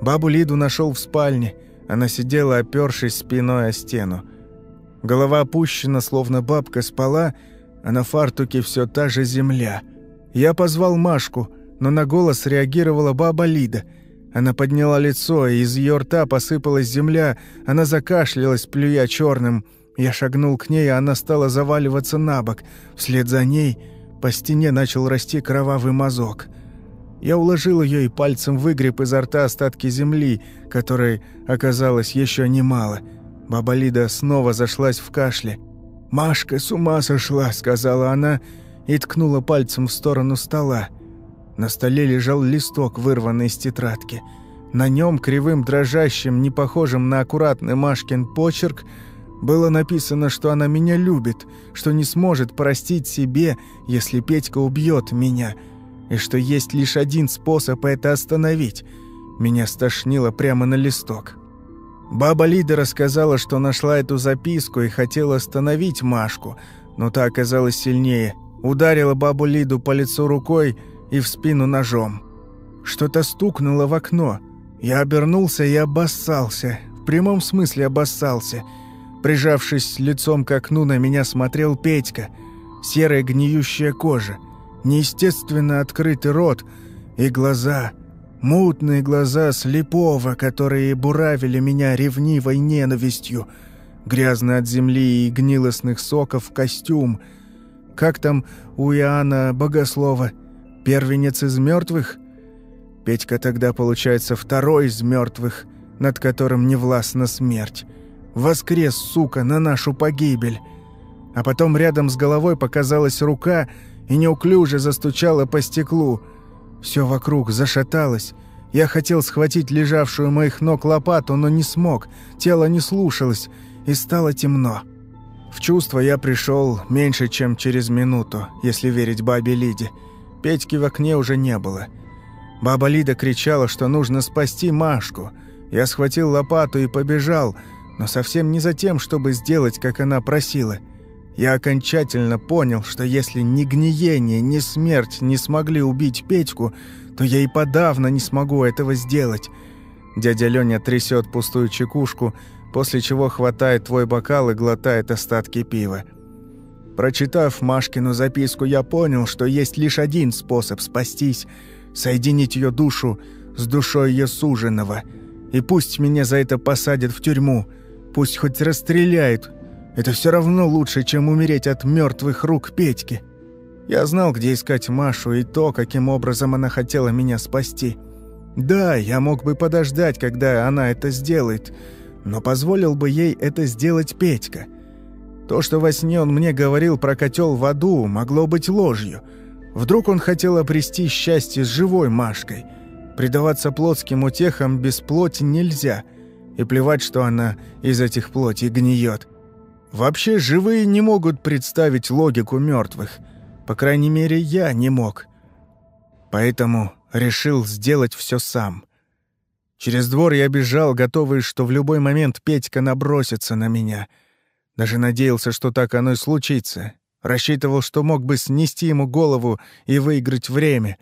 Бабу Лиду нашел в спальне. Она сидела, опёршись спиной о стену. Голова опущена, словно бабка спала, а на фартуке все та же земля. Я позвал Машку, но на голос реагировала баба Лида. Она подняла лицо, и из ее рта посыпалась земля. Она закашлялась, плюя черным. Я шагнул к ней, а она стала заваливаться на бок. Вслед за ней по стене начал расти кровавый мазок. Я уложил ее и пальцем выгреб изо рта остатки земли, которой оказалось еще немало. Баба Лида снова зашлась в кашле. «Машка с ума сошла», — сказала она и ткнула пальцем в сторону стола. На столе лежал листок, вырванный из тетрадки. На нем кривым дрожащим, не похожим на аккуратный Машкин почерк, было написано, что она меня любит, что не сможет простить себе, если Петька убьет меня, и что есть лишь один способ это остановить. Меня стошнило прямо на листок. Баба Лида рассказала, что нашла эту записку и хотела остановить Машку, но та оказалась сильнее. Ударила бабу Лиду по лицу рукой и в спину ножом. Что-то стукнуло в окно. Я обернулся и обоссался. В прямом смысле обоссался – Прижавшись лицом к окну, на меня смотрел Петька. Серая гниющая кожа, неестественно открытый рот и глаза, мутные глаза слепого, которые буравили меня ревнивой ненавистью, грязный от земли и гнилостных соков костюм. Как там у Иоанна Богослова? Первенец из мертвых? Петька тогда, получается, второй из мертвых, над которым не властна смерть. Воскрес, сука, на нашу погибель. А потом рядом с головой показалась рука и неуклюже застучала по стеклу. Все вокруг зашаталось. Я хотел схватить лежавшую моих ног лопату, но не смог. Тело не слушалось, и стало темно. В чувство я пришел меньше, чем через минуту, если верить бабе Лиде. Петьки в окне уже не было. Баба Лида кричала, что нужно спасти Машку. Я схватил лопату и побежал – но совсем не за тем, чтобы сделать, как она просила. Я окончательно понял, что если ни гниение, ни смерть не смогли убить Петьку, то я и подавно не смогу этого сделать. Дядя Лёня трясет пустую чекушку, после чего хватает твой бокал и глотает остатки пива. Прочитав Машкину записку, я понял, что есть лишь один способ спастись — соединить ее душу с душой ее суженого. И пусть меня за это посадят в тюрьму — Пусть хоть расстреляет. Это все равно лучше, чем умереть от мертвых рук Петьки. Я знал, где искать Машу и то, каким образом она хотела меня спасти. Да, я мог бы подождать, когда она это сделает, но позволил бы ей это сделать Петька. То, что во сне он мне говорил про котел в аду, могло быть ложью. Вдруг он хотел обрести счастье с живой Машкой. Предаваться плотским утехам без плоти нельзя — и плевать, что она из этих плоти гниет. Вообще живые не могут представить логику мертвых. По крайней мере, я не мог. Поэтому решил сделать все сам. Через двор я бежал, готовый, что в любой момент Петька набросится на меня. Даже надеялся, что так оно и случится. Рассчитывал, что мог бы снести ему голову и выиграть время.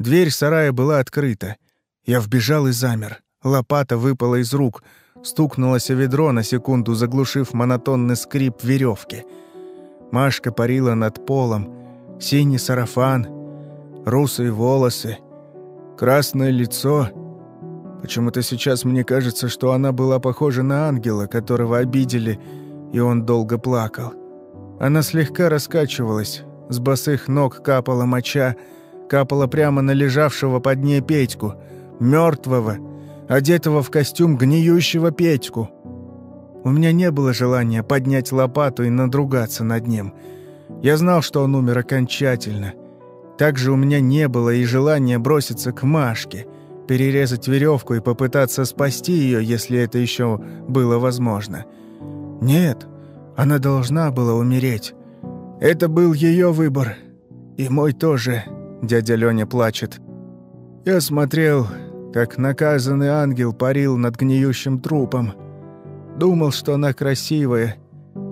Дверь сарая была открыта. Я вбежал и замер. Лопата выпала из рук, стукнулось о ведро на секунду, заглушив монотонный скрип веревки. Машка парила над полом, синий сарафан, русые волосы, красное лицо. Почему-то сейчас мне кажется, что она была похожа на ангела, которого обидели, и он долго плакал. Она слегка раскачивалась, с босых ног капала моча, капала прямо на лежавшего под ней Петьку, мертвого, одетого в костюм гниющего Петьку. У меня не было желания поднять лопату и надругаться над ним. Я знал, что он умер окончательно. Также у меня не было и желания броситься к Машке, перерезать веревку и попытаться спасти ее, если это еще было возможно. Нет, она должна была умереть. Это был ее выбор. И мой тоже, дядя Леня плачет. Я смотрел как наказанный ангел парил над гниющим трупом. Думал, что она красивая,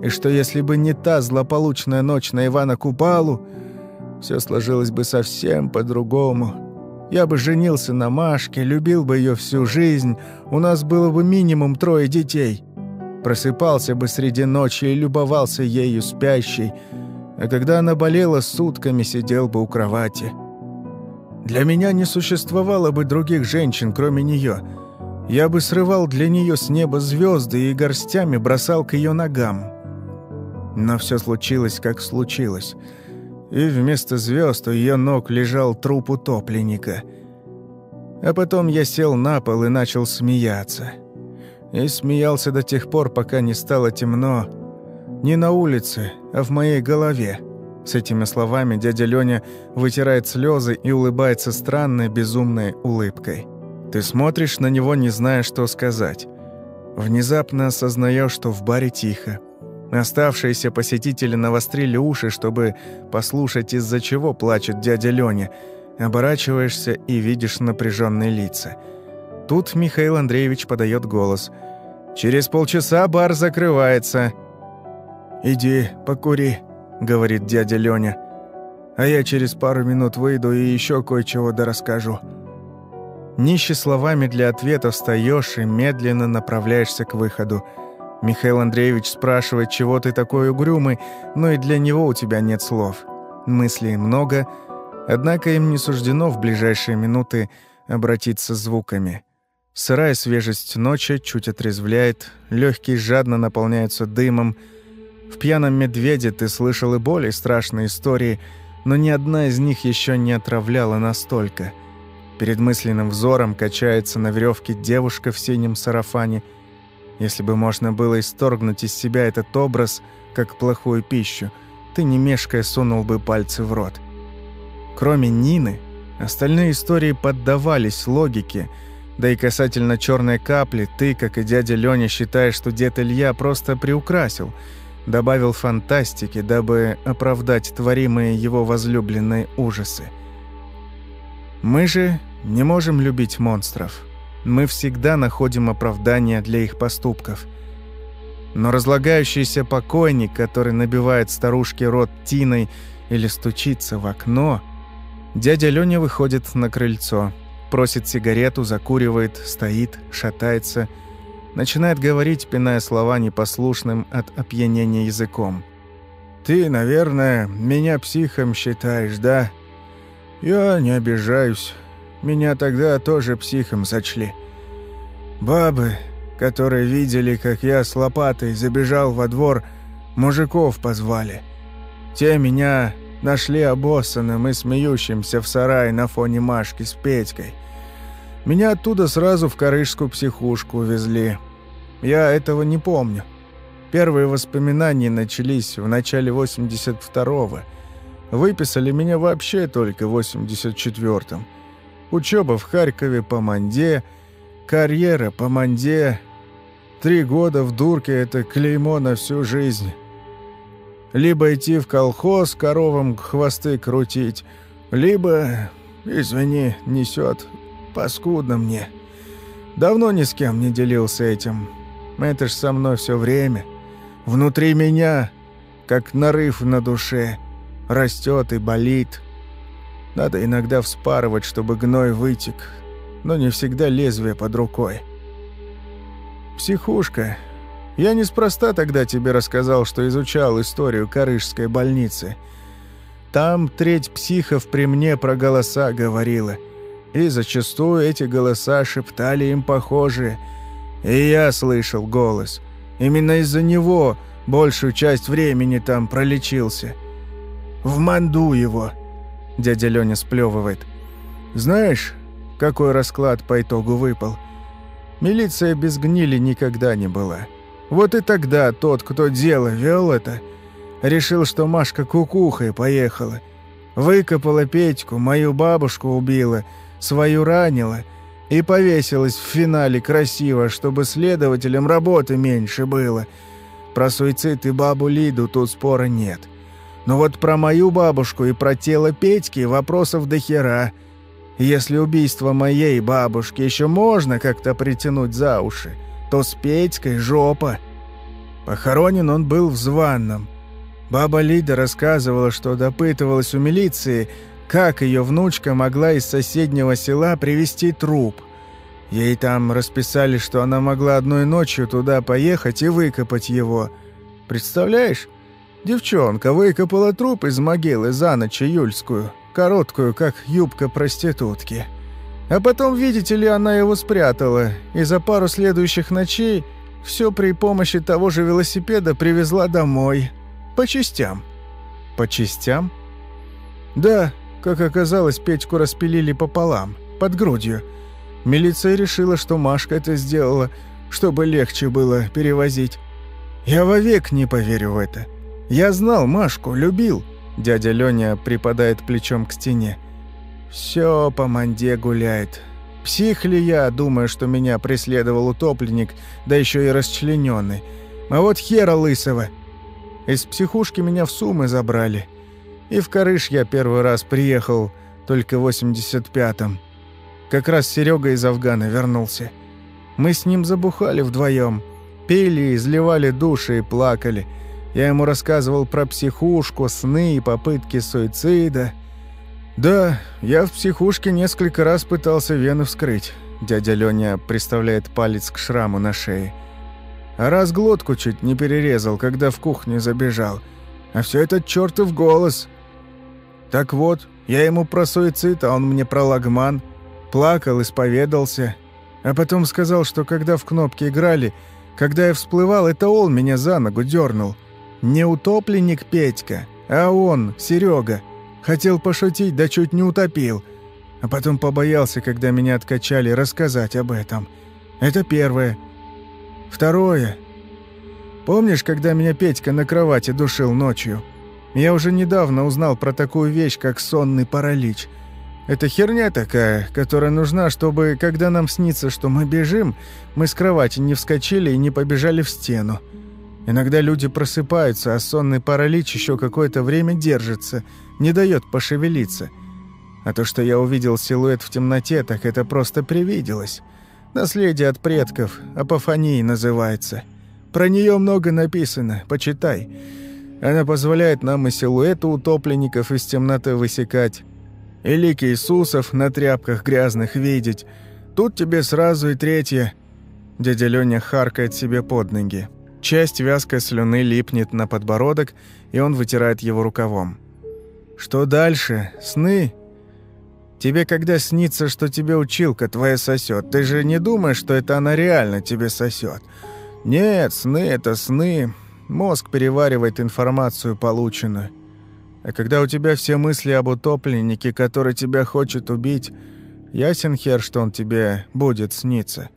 и что если бы не та злополучная ночь на Ивана Купалу, все сложилось бы совсем по-другому. Я бы женился на Машке, любил бы ее всю жизнь, у нас было бы минимум трое детей. Просыпался бы среди ночи и любовался ею спящей, а когда она болела, сутками сидел бы у кровати. Для меня не существовало бы других женщин, кроме нее. Я бы срывал для нее с неба звезды и горстями бросал к ее ногам. Но все случилось, как случилось. И вместо звезд у ее ног лежал труп утопленника. А потом я сел на пол и начал смеяться. И смеялся до тех пор, пока не стало темно. Не на улице, а в моей голове. С этими словами дядя Лёня вытирает слезы и улыбается странной, безумной улыбкой. Ты смотришь на него, не зная, что сказать. Внезапно осознаешь, что в баре тихо. Оставшиеся посетители навострили уши, чтобы послушать, из-за чего плачет дядя Лёня. Оборачиваешься и видишь напряженные лица. Тут Михаил Андреевич подает голос. «Через полчаса бар закрывается». «Иди, покури», — говорит дядя Лёня. «А я через пару минут выйду и еще кое-чего да расскажу». Нищи словами для ответа встаешь и медленно направляешься к выходу. Михаил Андреевич спрашивает, чего ты такой угрюмый, но и для него у тебя нет слов. Мыслей много, однако им не суждено в ближайшие минуты обратиться звуками. Сырая свежесть ночи чуть отрезвляет, легкие жадно наполняются дымом. В «Пьяном медведе» ты слышал и более страшные истории, но ни одна из них еще не отравляла настолько. Перед мысленным взором качается на веревке девушка в синем сарафане – если бы можно было исторгнуть из себя этот образ, как плохую пищу, ты не мешкая сунул бы пальцы в рот. Кроме Нины, остальные истории поддавались логике, да и касательно черной капли, ты, как и дядя Лёня, считаешь, что дед Илья просто приукрасил, добавил фантастики, дабы оправдать творимые его возлюбленные ужасы. Мы же не можем любить монстров мы всегда находим оправдание для их поступков. Но разлагающийся покойник, который набивает старушке рот тиной или стучится в окно, дядя Лёня выходит на крыльцо, просит сигарету, закуривает, стоит, шатается, начинает говорить, пиная слова непослушным от опьянения языком. «Ты, наверное, меня психом считаешь, да? Я не обижаюсь. Меня тогда тоже психом сочли. Бабы, которые видели, как я с лопатой забежал во двор, мужиков позвали. Те меня нашли обоссанным и смеющимся в сарае на фоне Машки с Петькой. Меня оттуда сразу в Карышскую психушку увезли. Я этого не помню. Первые воспоминания начались в начале 82-го. Выписали меня вообще только в 84-м. Учеба в Харькове по Манде, карьера по Манде. Три года в дурке – это клеймо на всю жизнь. Либо идти в колхоз, коровам хвосты крутить, либо, извини, несет паскудно мне. Давно ни с кем не делился этим. Это ж со мной все время. Внутри меня, как нарыв на душе, растет и болит – надо иногда вспарывать, чтобы гной вытек, но не всегда лезвие под рукой. Психушка. Я неспроста тогда тебе рассказал, что изучал историю Карышской больницы. Там треть психов при мне про голоса говорила. И зачастую эти голоса шептали им похожие. И я слышал голос. Именно из-за него большую часть времени там пролечился. В манду его – Дядя Лёня сплёвывает. «Знаешь, какой расклад по итогу выпал? Милиция без гнили никогда не была. Вот и тогда тот, кто дело вел это, решил, что Машка кукухой поехала. Выкопала Петьку, мою бабушку убила, свою ранила и повесилась в финале красиво, чтобы следователям работы меньше было. Про суицид и бабу Лиду тут спора нет». Но вот про мою бабушку и про тело Петьки вопросов до хера. Если убийство моей бабушки еще можно как-то притянуть за уши, то с Петькой жопа. Похоронен он был в званном. Баба Лида рассказывала, что допытывалась у милиции, как ее внучка могла из соседнего села привезти труп. Ей там расписали, что она могла одной ночью туда поехать и выкопать его. Представляешь? Девчонка выкопала труп из могилы за ночь июльскую, короткую, как юбка проститутки. А потом, видите ли, она его спрятала, и за пару следующих ночей все при помощи того же велосипеда привезла домой. По частям. По частям? Да, как оказалось, Петьку распилили пополам, под грудью. Милиция решила, что Машка это сделала, чтобы легче было перевозить. Я вовек не поверю в это. Я знал Машку, любил. Дядя Лёня припадает плечом к стене. Все по манде гуляет. Псих ли я, думаю, что меня преследовал утопленник, да еще и расчлененный. А вот хера лысого. Из психушки меня в Сумы забрали. И в Карыш я первый раз приехал только в 85-м. Как раз Серега из Афгана вернулся. Мы с ним забухали вдвоем, Пили, изливали души и плакали. Я ему рассказывал про психушку, сны и попытки суицида. Да, я в психушке несколько раз пытался вены вскрыть. Дядя Лёня приставляет палец к шраму на шее. А раз глотку чуть не перерезал, когда в кухню забежал. А все этот чертов голос – так вот, я ему про суицид, а он мне про лагман. Плакал, исповедался. А потом сказал, что когда в кнопки играли, когда я всплывал, это он меня за ногу дернул. Не утопленник Петька, а он, Серега. Хотел пошутить, да чуть не утопил. А потом побоялся, когда меня откачали, рассказать об этом. Это первое. Второе. Помнишь, когда меня Петька на кровати душил ночью? Я уже недавно узнал про такую вещь, как сонный паралич. Это херня такая, которая нужна, чтобы, когда нам снится, что мы бежим, мы с кровати не вскочили и не побежали в стену. Иногда люди просыпаются, а сонный паралич еще какое-то время держится, не дает пошевелиться. А то, что я увидел силуэт в темноте, так это просто привиделось. Наследие от предков, апофонией называется. Про нее много написано, почитай. Она позволяет нам и силуэты утопленников из темноты высекать, и лики Иисусов на тряпках грязных видеть. Тут тебе сразу и третье. Дядя Лёня харкает себе под ноги. Часть вязкой слюны липнет на подбородок, и он вытирает его рукавом. «Что дальше? Сны?» «Тебе когда снится, что тебе училка твоя сосет, ты же не думаешь, что это она реально тебе сосет? Нет, сны — это сны, Мозг переваривает информацию, полученную. А когда у тебя все мысли об утопленнике, который тебя хочет убить, ясен хер, что он тебе будет сниться.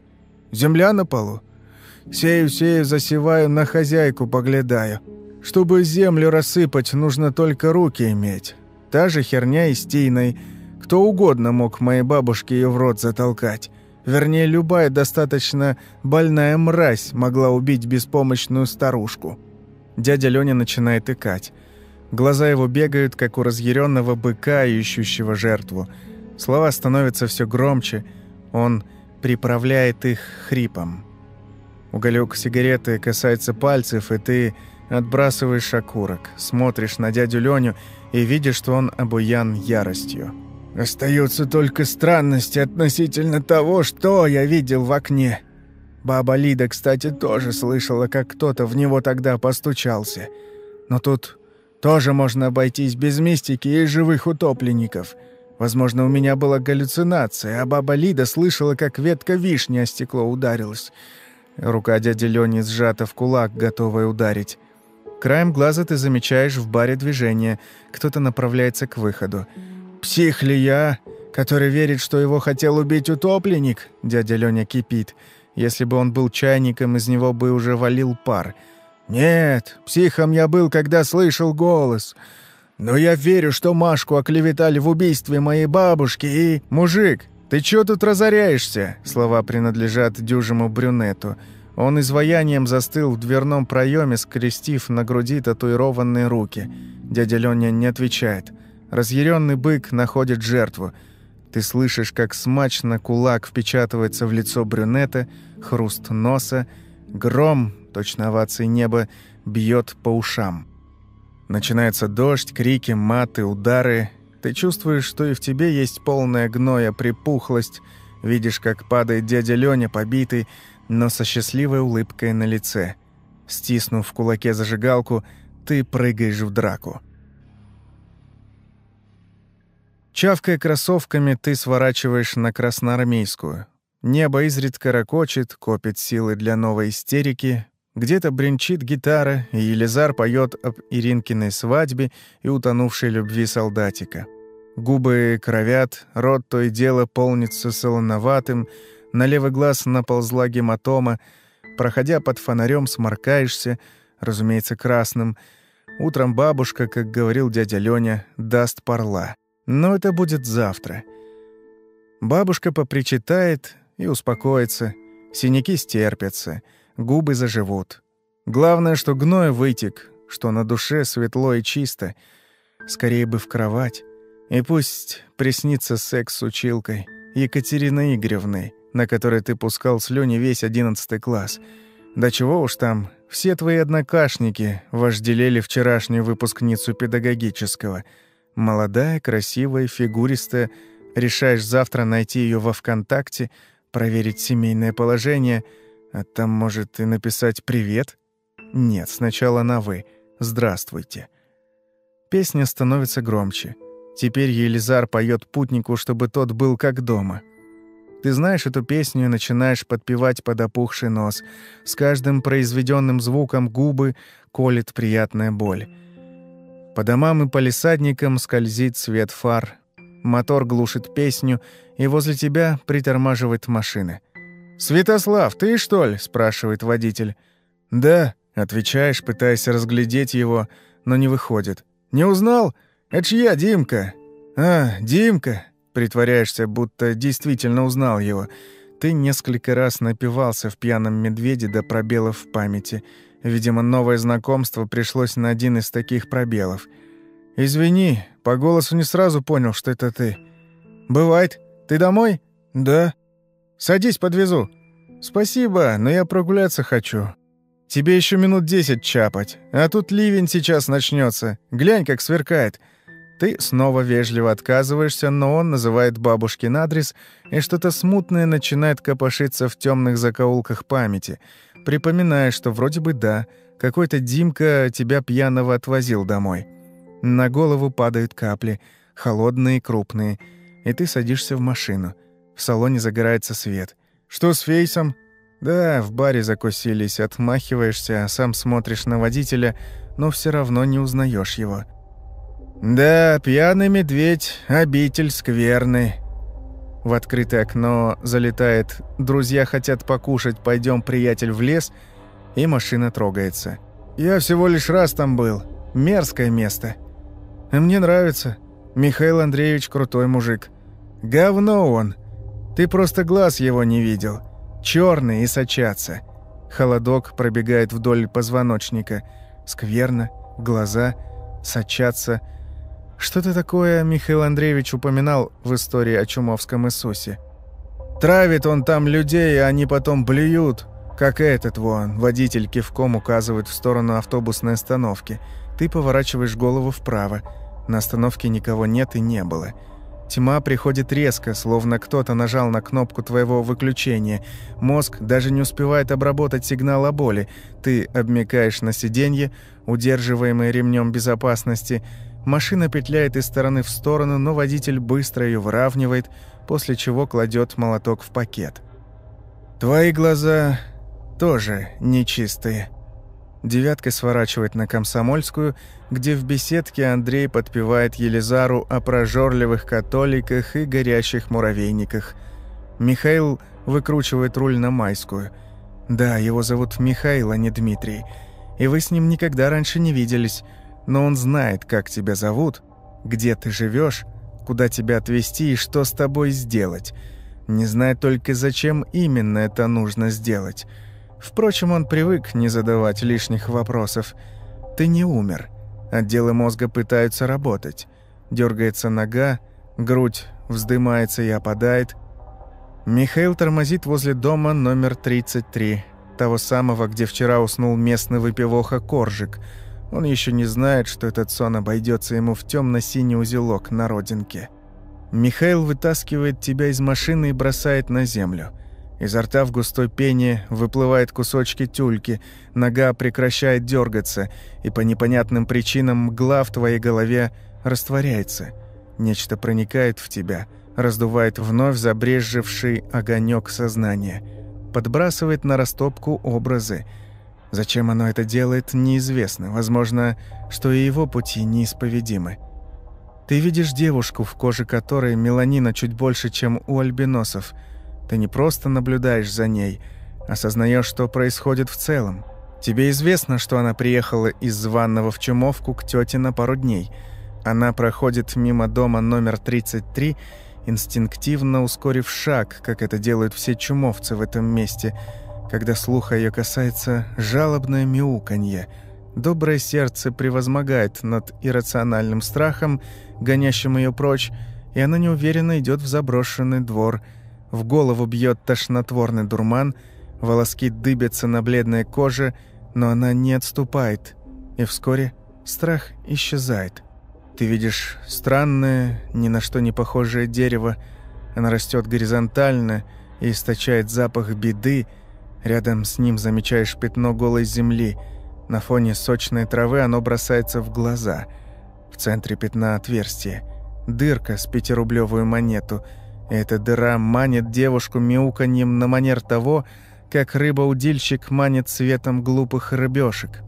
Земля на полу? Сею-сею, засеваю, на хозяйку поглядаю. Чтобы землю рассыпать, нужно только руки иметь. Та же херня и с. Кто угодно мог моей бабушке ее в рот затолкать. Вернее, любая достаточно больная мразь могла убить беспомощную старушку. Дядя Лёня начинает икать. Глаза его бегают, как у разъяренного быка, ищущего жертву. Слова становятся все громче. Он приправляет их хрипом. Уголек сигареты касается пальцев, и ты отбрасываешь окурок, смотришь на дядю Леню и видишь, что он обуян яростью. Остаются только странности относительно того, что я видел в окне. Баба Лида, кстати, тоже слышала, как кто-то в него тогда постучался. Но тут тоже можно обойтись без мистики и живых утопленников. Возможно, у меня была галлюцинация, а баба Лида слышала, как ветка вишни о стекло ударилась. Рука дяди Лёни сжата в кулак, готовая ударить. Краем глаза ты замечаешь в баре движение. Кто-то направляется к выходу. «Псих ли я, который верит, что его хотел убить утопленник?» Дядя Лёня кипит. Если бы он был чайником, из него бы уже валил пар. «Нет, психом я был, когда слышал голос. Но я верю, что Машку оклеветали в убийстве моей бабушки и... Мужик, ты чё тут разоряешься?» Слова принадлежат дюжему брюнету. Он изваянием застыл в дверном проеме, скрестив на груди татуированные руки. Дядя Лёня не отвечает. Разъяренный бык находит жертву. Ты слышишь, как смачно кулак впечатывается в лицо брюнета, хруст носа, гром, точно овации неба, бьет по ушам. Начинается дождь, крики, маты, удары. Ты чувствуешь, что и в тебе есть полная гноя, припухлость. Видишь, как падает дядя Лёня, побитый, но со счастливой улыбкой на лице. Стиснув в кулаке зажигалку, ты прыгаешь в драку. Чавкая кроссовками, ты сворачиваешь на Красноармейскую. Небо изредка ракочет, копит силы для новой истерики. Где-то бренчит гитара, и Елизар поет об Иринкиной свадьбе и утонувшей любви солдатика. Губы кровят, рот то и дело полнится солоноватым, на левый глаз наползла гематома, проходя под фонарем, сморкаешься, разумеется, красным. Утром бабушка, как говорил дядя Лёня, даст парла. Но это будет завтра. Бабушка попричитает и успокоится, синяки стерпятся, губы заживут. Главное, что гной вытек, что на душе светло и чисто. Скорее бы в кровать. И пусть приснится секс с училкой, Екатериной Игоревной, на которой ты пускал слюни весь одиннадцатый класс. Да чего уж там, все твои однокашники вожделели вчерашнюю выпускницу педагогического — Молодая, красивая, фигуристая. Решаешь завтра найти ее во ВКонтакте, проверить семейное положение, а там, может, и написать «привет»? Нет, сначала на «вы». «Здравствуйте». Песня становится громче. Теперь Елизар поет путнику, чтобы тот был как дома. Ты знаешь эту песню и начинаешь подпевать под опухший нос. С каждым произведенным звуком губы колет приятная боль. По домам и палисадникам скользит свет фар. Мотор глушит песню, и возле тебя притормаживает машина. «Святослав, ты что ли?» – спрашивает водитель. «Да», – отвечаешь, пытаясь разглядеть его, но не выходит. «Не узнал? Это ж я, Димка». «А, Димка», – притворяешься, будто действительно узнал его. Ты несколько раз напивался в пьяном медведе до пробелов в памяти – Видимо, новое знакомство пришлось на один из таких пробелов. «Извини, по голосу не сразу понял, что это ты». «Бывает. Ты домой?» «Да». «Садись, подвезу». «Спасибо, но я прогуляться хочу. Тебе еще минут десять чапать, а тут ливень сейчас начнется. Глянь, как сверкает». Ты снова вежливо отказываешься, но он называет бабушкин адрес, и что-то смутное начинает копошиться в темных закоулках памяти — Припоминаешь, что вроде бы да, какой-то Димка тебя пьяного отвозил домой. На голову падают капли, холодные крупные, и ты садишься в машину. В салоне загорается свет. «Что с Фейсом?» «Да, в баре закусились, отмахиваешься, а сам смотришь на водителя, но все равно не узнаешь его». «Да, пьяный медведь, обитель скверный. В открытое окно залетает «Друзья хотят покушать, пойдем, приятель, в лес», и машина трогается. «Я всего лишь раз там был. Мерзкое место. Мне нравится. Михаил Андреевич крутой мужик. Говно он. Ты просто глаз его не видел. Черный и сочатся. Холодок пробегает вдоль позвоночника. Скверно, глаза сочатся – что-то такое Михаил Андреевич упоминал в истории о Чумовском Иисусе. «Травит он там людей, а они потом блюют, как этот вон». Водитель кивком указывает в сторону автобусной остановки. Ты поворачиваешь голову вправо. На остановке никого нет и не было. Тьма приходит резко, словно кто-то нажал на кнопку твоего выключения. Мозг даже не успевает обработать сигнал о боли. Ты обмякаешь на сиденье, удерживаемый ремнем безопасности, Машина петляет из стороны в сторону, но водитель быстро ее выравнивает, после чего кладет молоток в пакет. «Твои глаза тоже нечистые». Девятка сворачивает на Комсомольскую, где в беседке Андрей подпевает Елизару о прожорливых католиках и горящих муравейниках. Михаил выкручивает руль на Майскую. Да, его зовут Михаил, а не Дмитрий. И вы с ним никогда раньше не виделись но он знает, как тебя зовут, где ты живешь, куда тебя отвезти и что с тобой сделать. Не знает только, зачем именно это нужно сделать. Впрочем, он привык не задавать лишних вопросов. Ты не умер. Отделы мозга пытаются работать. Дергается нога, грудь вздымается и опадает. Михаил тормозит возле дома номер 33, того самого, где вчера уснул местный выпивоха Коржик – Он еще не знает, что этот сон обойдется ему в темно-синий узелок на родинке. Михаил вытаскивает тебя из машины и бросает на землю. Изо рта в густой пене выплывают кусочки тюльки, нога прекращает дергаться, и по непонятным причинам мгла в твоей голове растворяется. Нечто проникает в тебя, раздувает вновь забрежевший огонек сознания, подбрасывает на растопку образы – Зачем оно это делает, неизвестно. Возможно, что и его пути неисповедимы. Ты видишь девушку, в коже которой меланина чуть больше, чем у альбиносов. Ты не просто наблюдаешь за ней, осознаешь, что происходит в целом. Тебе известно, что она приехала из Званного в Чумовку к тете на пару дней. Она проходит мимо дома номер 33, инстинктивно ускорив шаг, как это делают все чумовцы в этом месте – когда слуха ее касается жалобное мяуканье. Доброе сердце превозмогает над иррациональным страхом, гонящим ее прочь, и она неуверенно идет в заброшенный двор. В голову бьет тошнотворный дурман, волоски дыбятся на бледной коже, но она не отступает, и вскоре страх исчезает. Ты видишь странное, ни на что не похожее дерево. Оно растет горизонтально и источает запах беды, Рядом с ним замечаешь пятно голой земли. На фоне сочной травы оно бросается в глаза. В центре пятна отверстие. Дырка с пятирублевую монету. Эта дыра манит девушку мяуканьем на манер того, как рыба-удильщик манит светом глупых рыбешек.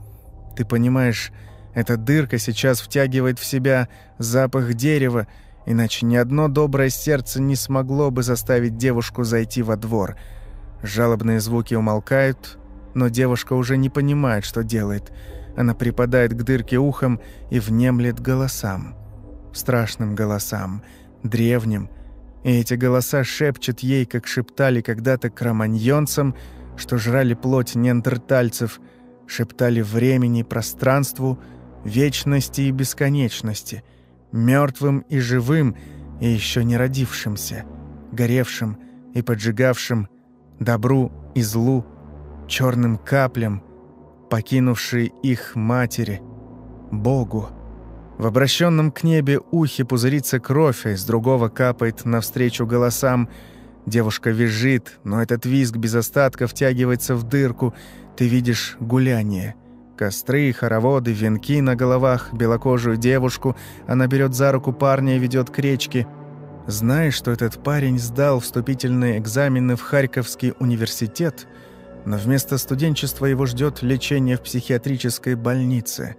Ты понимаешь, эта дырка сейчас втягивает в себя запах дерева, иначе ни одно доброе сердце не смогло бы заставить девушку зайти во двор – Жалобные звуки умолкают, но девушка уже не понимает, что делает. Она припадает к дырке ухом и внемлет голосам. Страшным голосам, древним. И эти голоса шепчут ей, как шептали когда-то кроманьонцам, что жрали плоть неандертальцев, шептали времени, пространству, вечности и бесконечности, мертвым и живым, и еще не родившимся, горевшим и поджигавшим добру и злу, черным каплям, покинувшей их матери, Богу. В обращенном к небе ухе пузырится кровь, а из другого капает навстречу голосам. Девушка визжит, но этот визг без остатка втягивается в дырку. Ты видишь гуляние. Костры, хороводы, венки на головах, белокожую девушку. Она берет за руку парня и ведет к речке – Знаешь, что этот парень сдал вступительные экзамены в Харьковский университет, но вместо студенчества его ждет лечение в психиатрической больнице.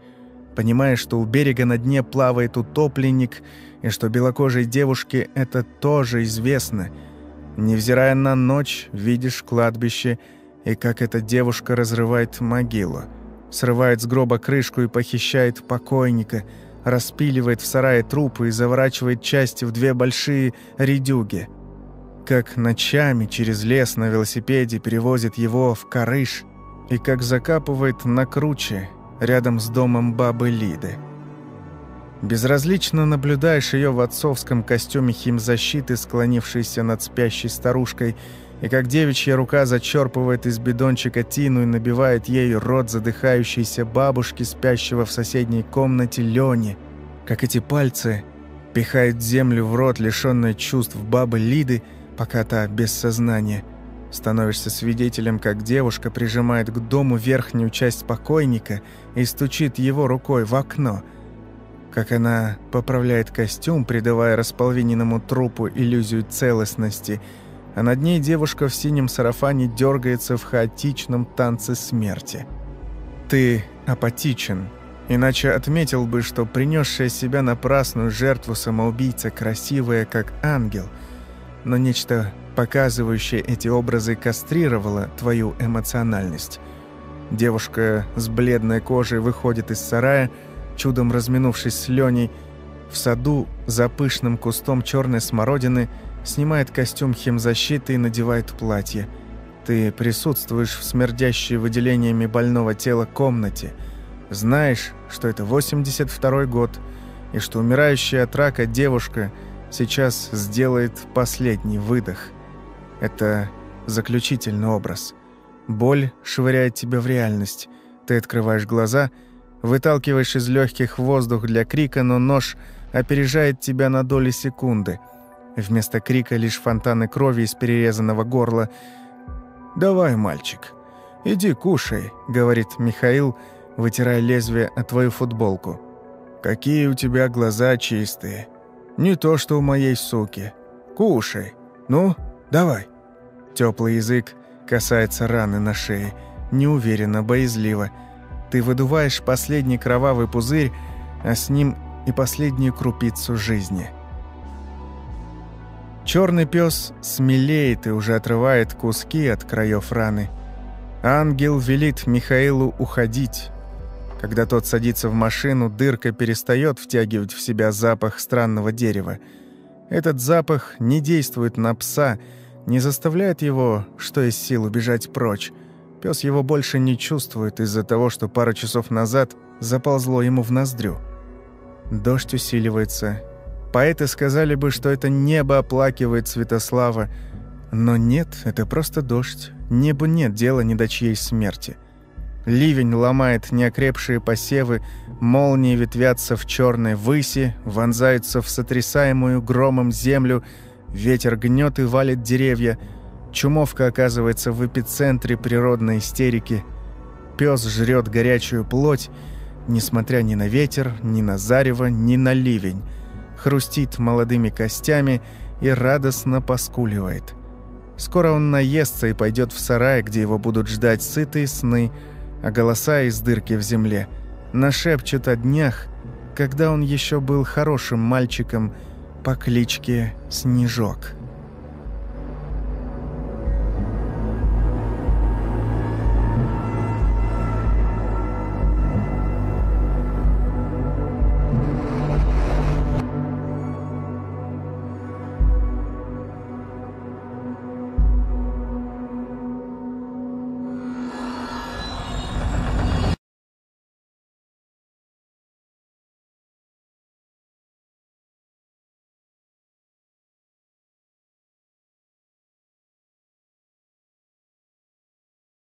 Понимаешь, что у берега на дне плавает утопленник, и что белокожей девушке это тоже известно. Невзирая на ночь, видишь кладбище, и как эта девушка разрывает могилу. Срывает с гроба крышку и похищает покойника – распиливает в сарае трупы и заворачивает части в две большие редюги. Как ночами через лес на велосипеде перевозит его в Карыш и как закапывает на круче рядом с домом бабы Лиды. Безразлично наблюдаешь ее в отцовском костюме химзащиты, склонившейся над спящей старушкой, и как девичья рука зачерпывает из бидончика тину и набивает ею рот задыхающейся бабушки, спящего в соседней комнате Лёни, как эти пальцы пихают землю в рот, лишённой чувств бабы Лиды, пока та без сознания. Становишься свидетелем, как девушка прижимает к дому верхнюю часть покойника и стучит его рукой в окно, как она поправляет костюм, придавая располовиненному трупу иллюзию целостности – а над ней девушка в синем сарафане дергается в хаотичном танце смерти. Ты апатичен, иначе отметил бы, что принесшая себя напрасную жертву самоубийца красивая, как ангел, но нечто, показывающее эти образы, кастрировало твою эмоциональность. Девушка с бледной кожей выходит из сарая, чудом разминувшись с Леней, в саду за пышным кустом черной смородины – снимает костюм химзащиты и надевает платье. Ты присутствуешь в смердящей выделениями больного тела комнате. Знаешь, что это 82 год, и что умирающая от рака девушка сейчас сделает последний выдох. Это заключительный образ. Боль швыряет тебя в реальность. Ты открываешь глаза, Выталкиваешь из легких воздух для крика, но нож опережает тебя на доли секунды. Вместо крика лишь фонтаны крови из перерезанного горла. «Давай, мальчик, иди кушай», — говорит Михаил, вытирая лезвие от твою футболку. «Какие у тебя глаза чистые. Не то, что у моей суки. Кушай. Ну, давай». Теплый язык касается раны на шее. Неуверенно, боязливо. Ты выдуваешь последний кровавый пузырь, а с ним и последнюю крупицу жизни. Черный пес смелеет и уже отрывает куски от краев раны. Ангел велит Михаилу уходить. Когда тот садится в машину, дырка перестает втягивать в себя запах странного дерева. Этот запах не действует на пса, не заставляет его, что из сил, убежать прочь. Пес его больше не чувствует из-за того, что пару часов назад заползло ему в ноздрю. Дождь усиливается. Поэты сказали бы, что это небо оплакивает Святослава. Но нет, это просто дождь. Небу нет дела ни до чьей смерти. Ливень ломает неокрепшие посевы, молнии ветвятся в черной выси, вонзаются в сотрясаемую громом землю, ветер гнет и валит деревья. Чумовка оказывается в эпицентре природной истерики. Пес жрет горячую плоть, несмотря ни на ветер, ни на зарево, ни на ливень. Хрустит молодыми костями и радостно поскуливает. Скоро он наестся и пойдет в сарай, где его будут ждать сытые сны, а голоса из дырки в земле нашепчут о днях, когда он еще был хорошим мальчиком по кличке Снежок.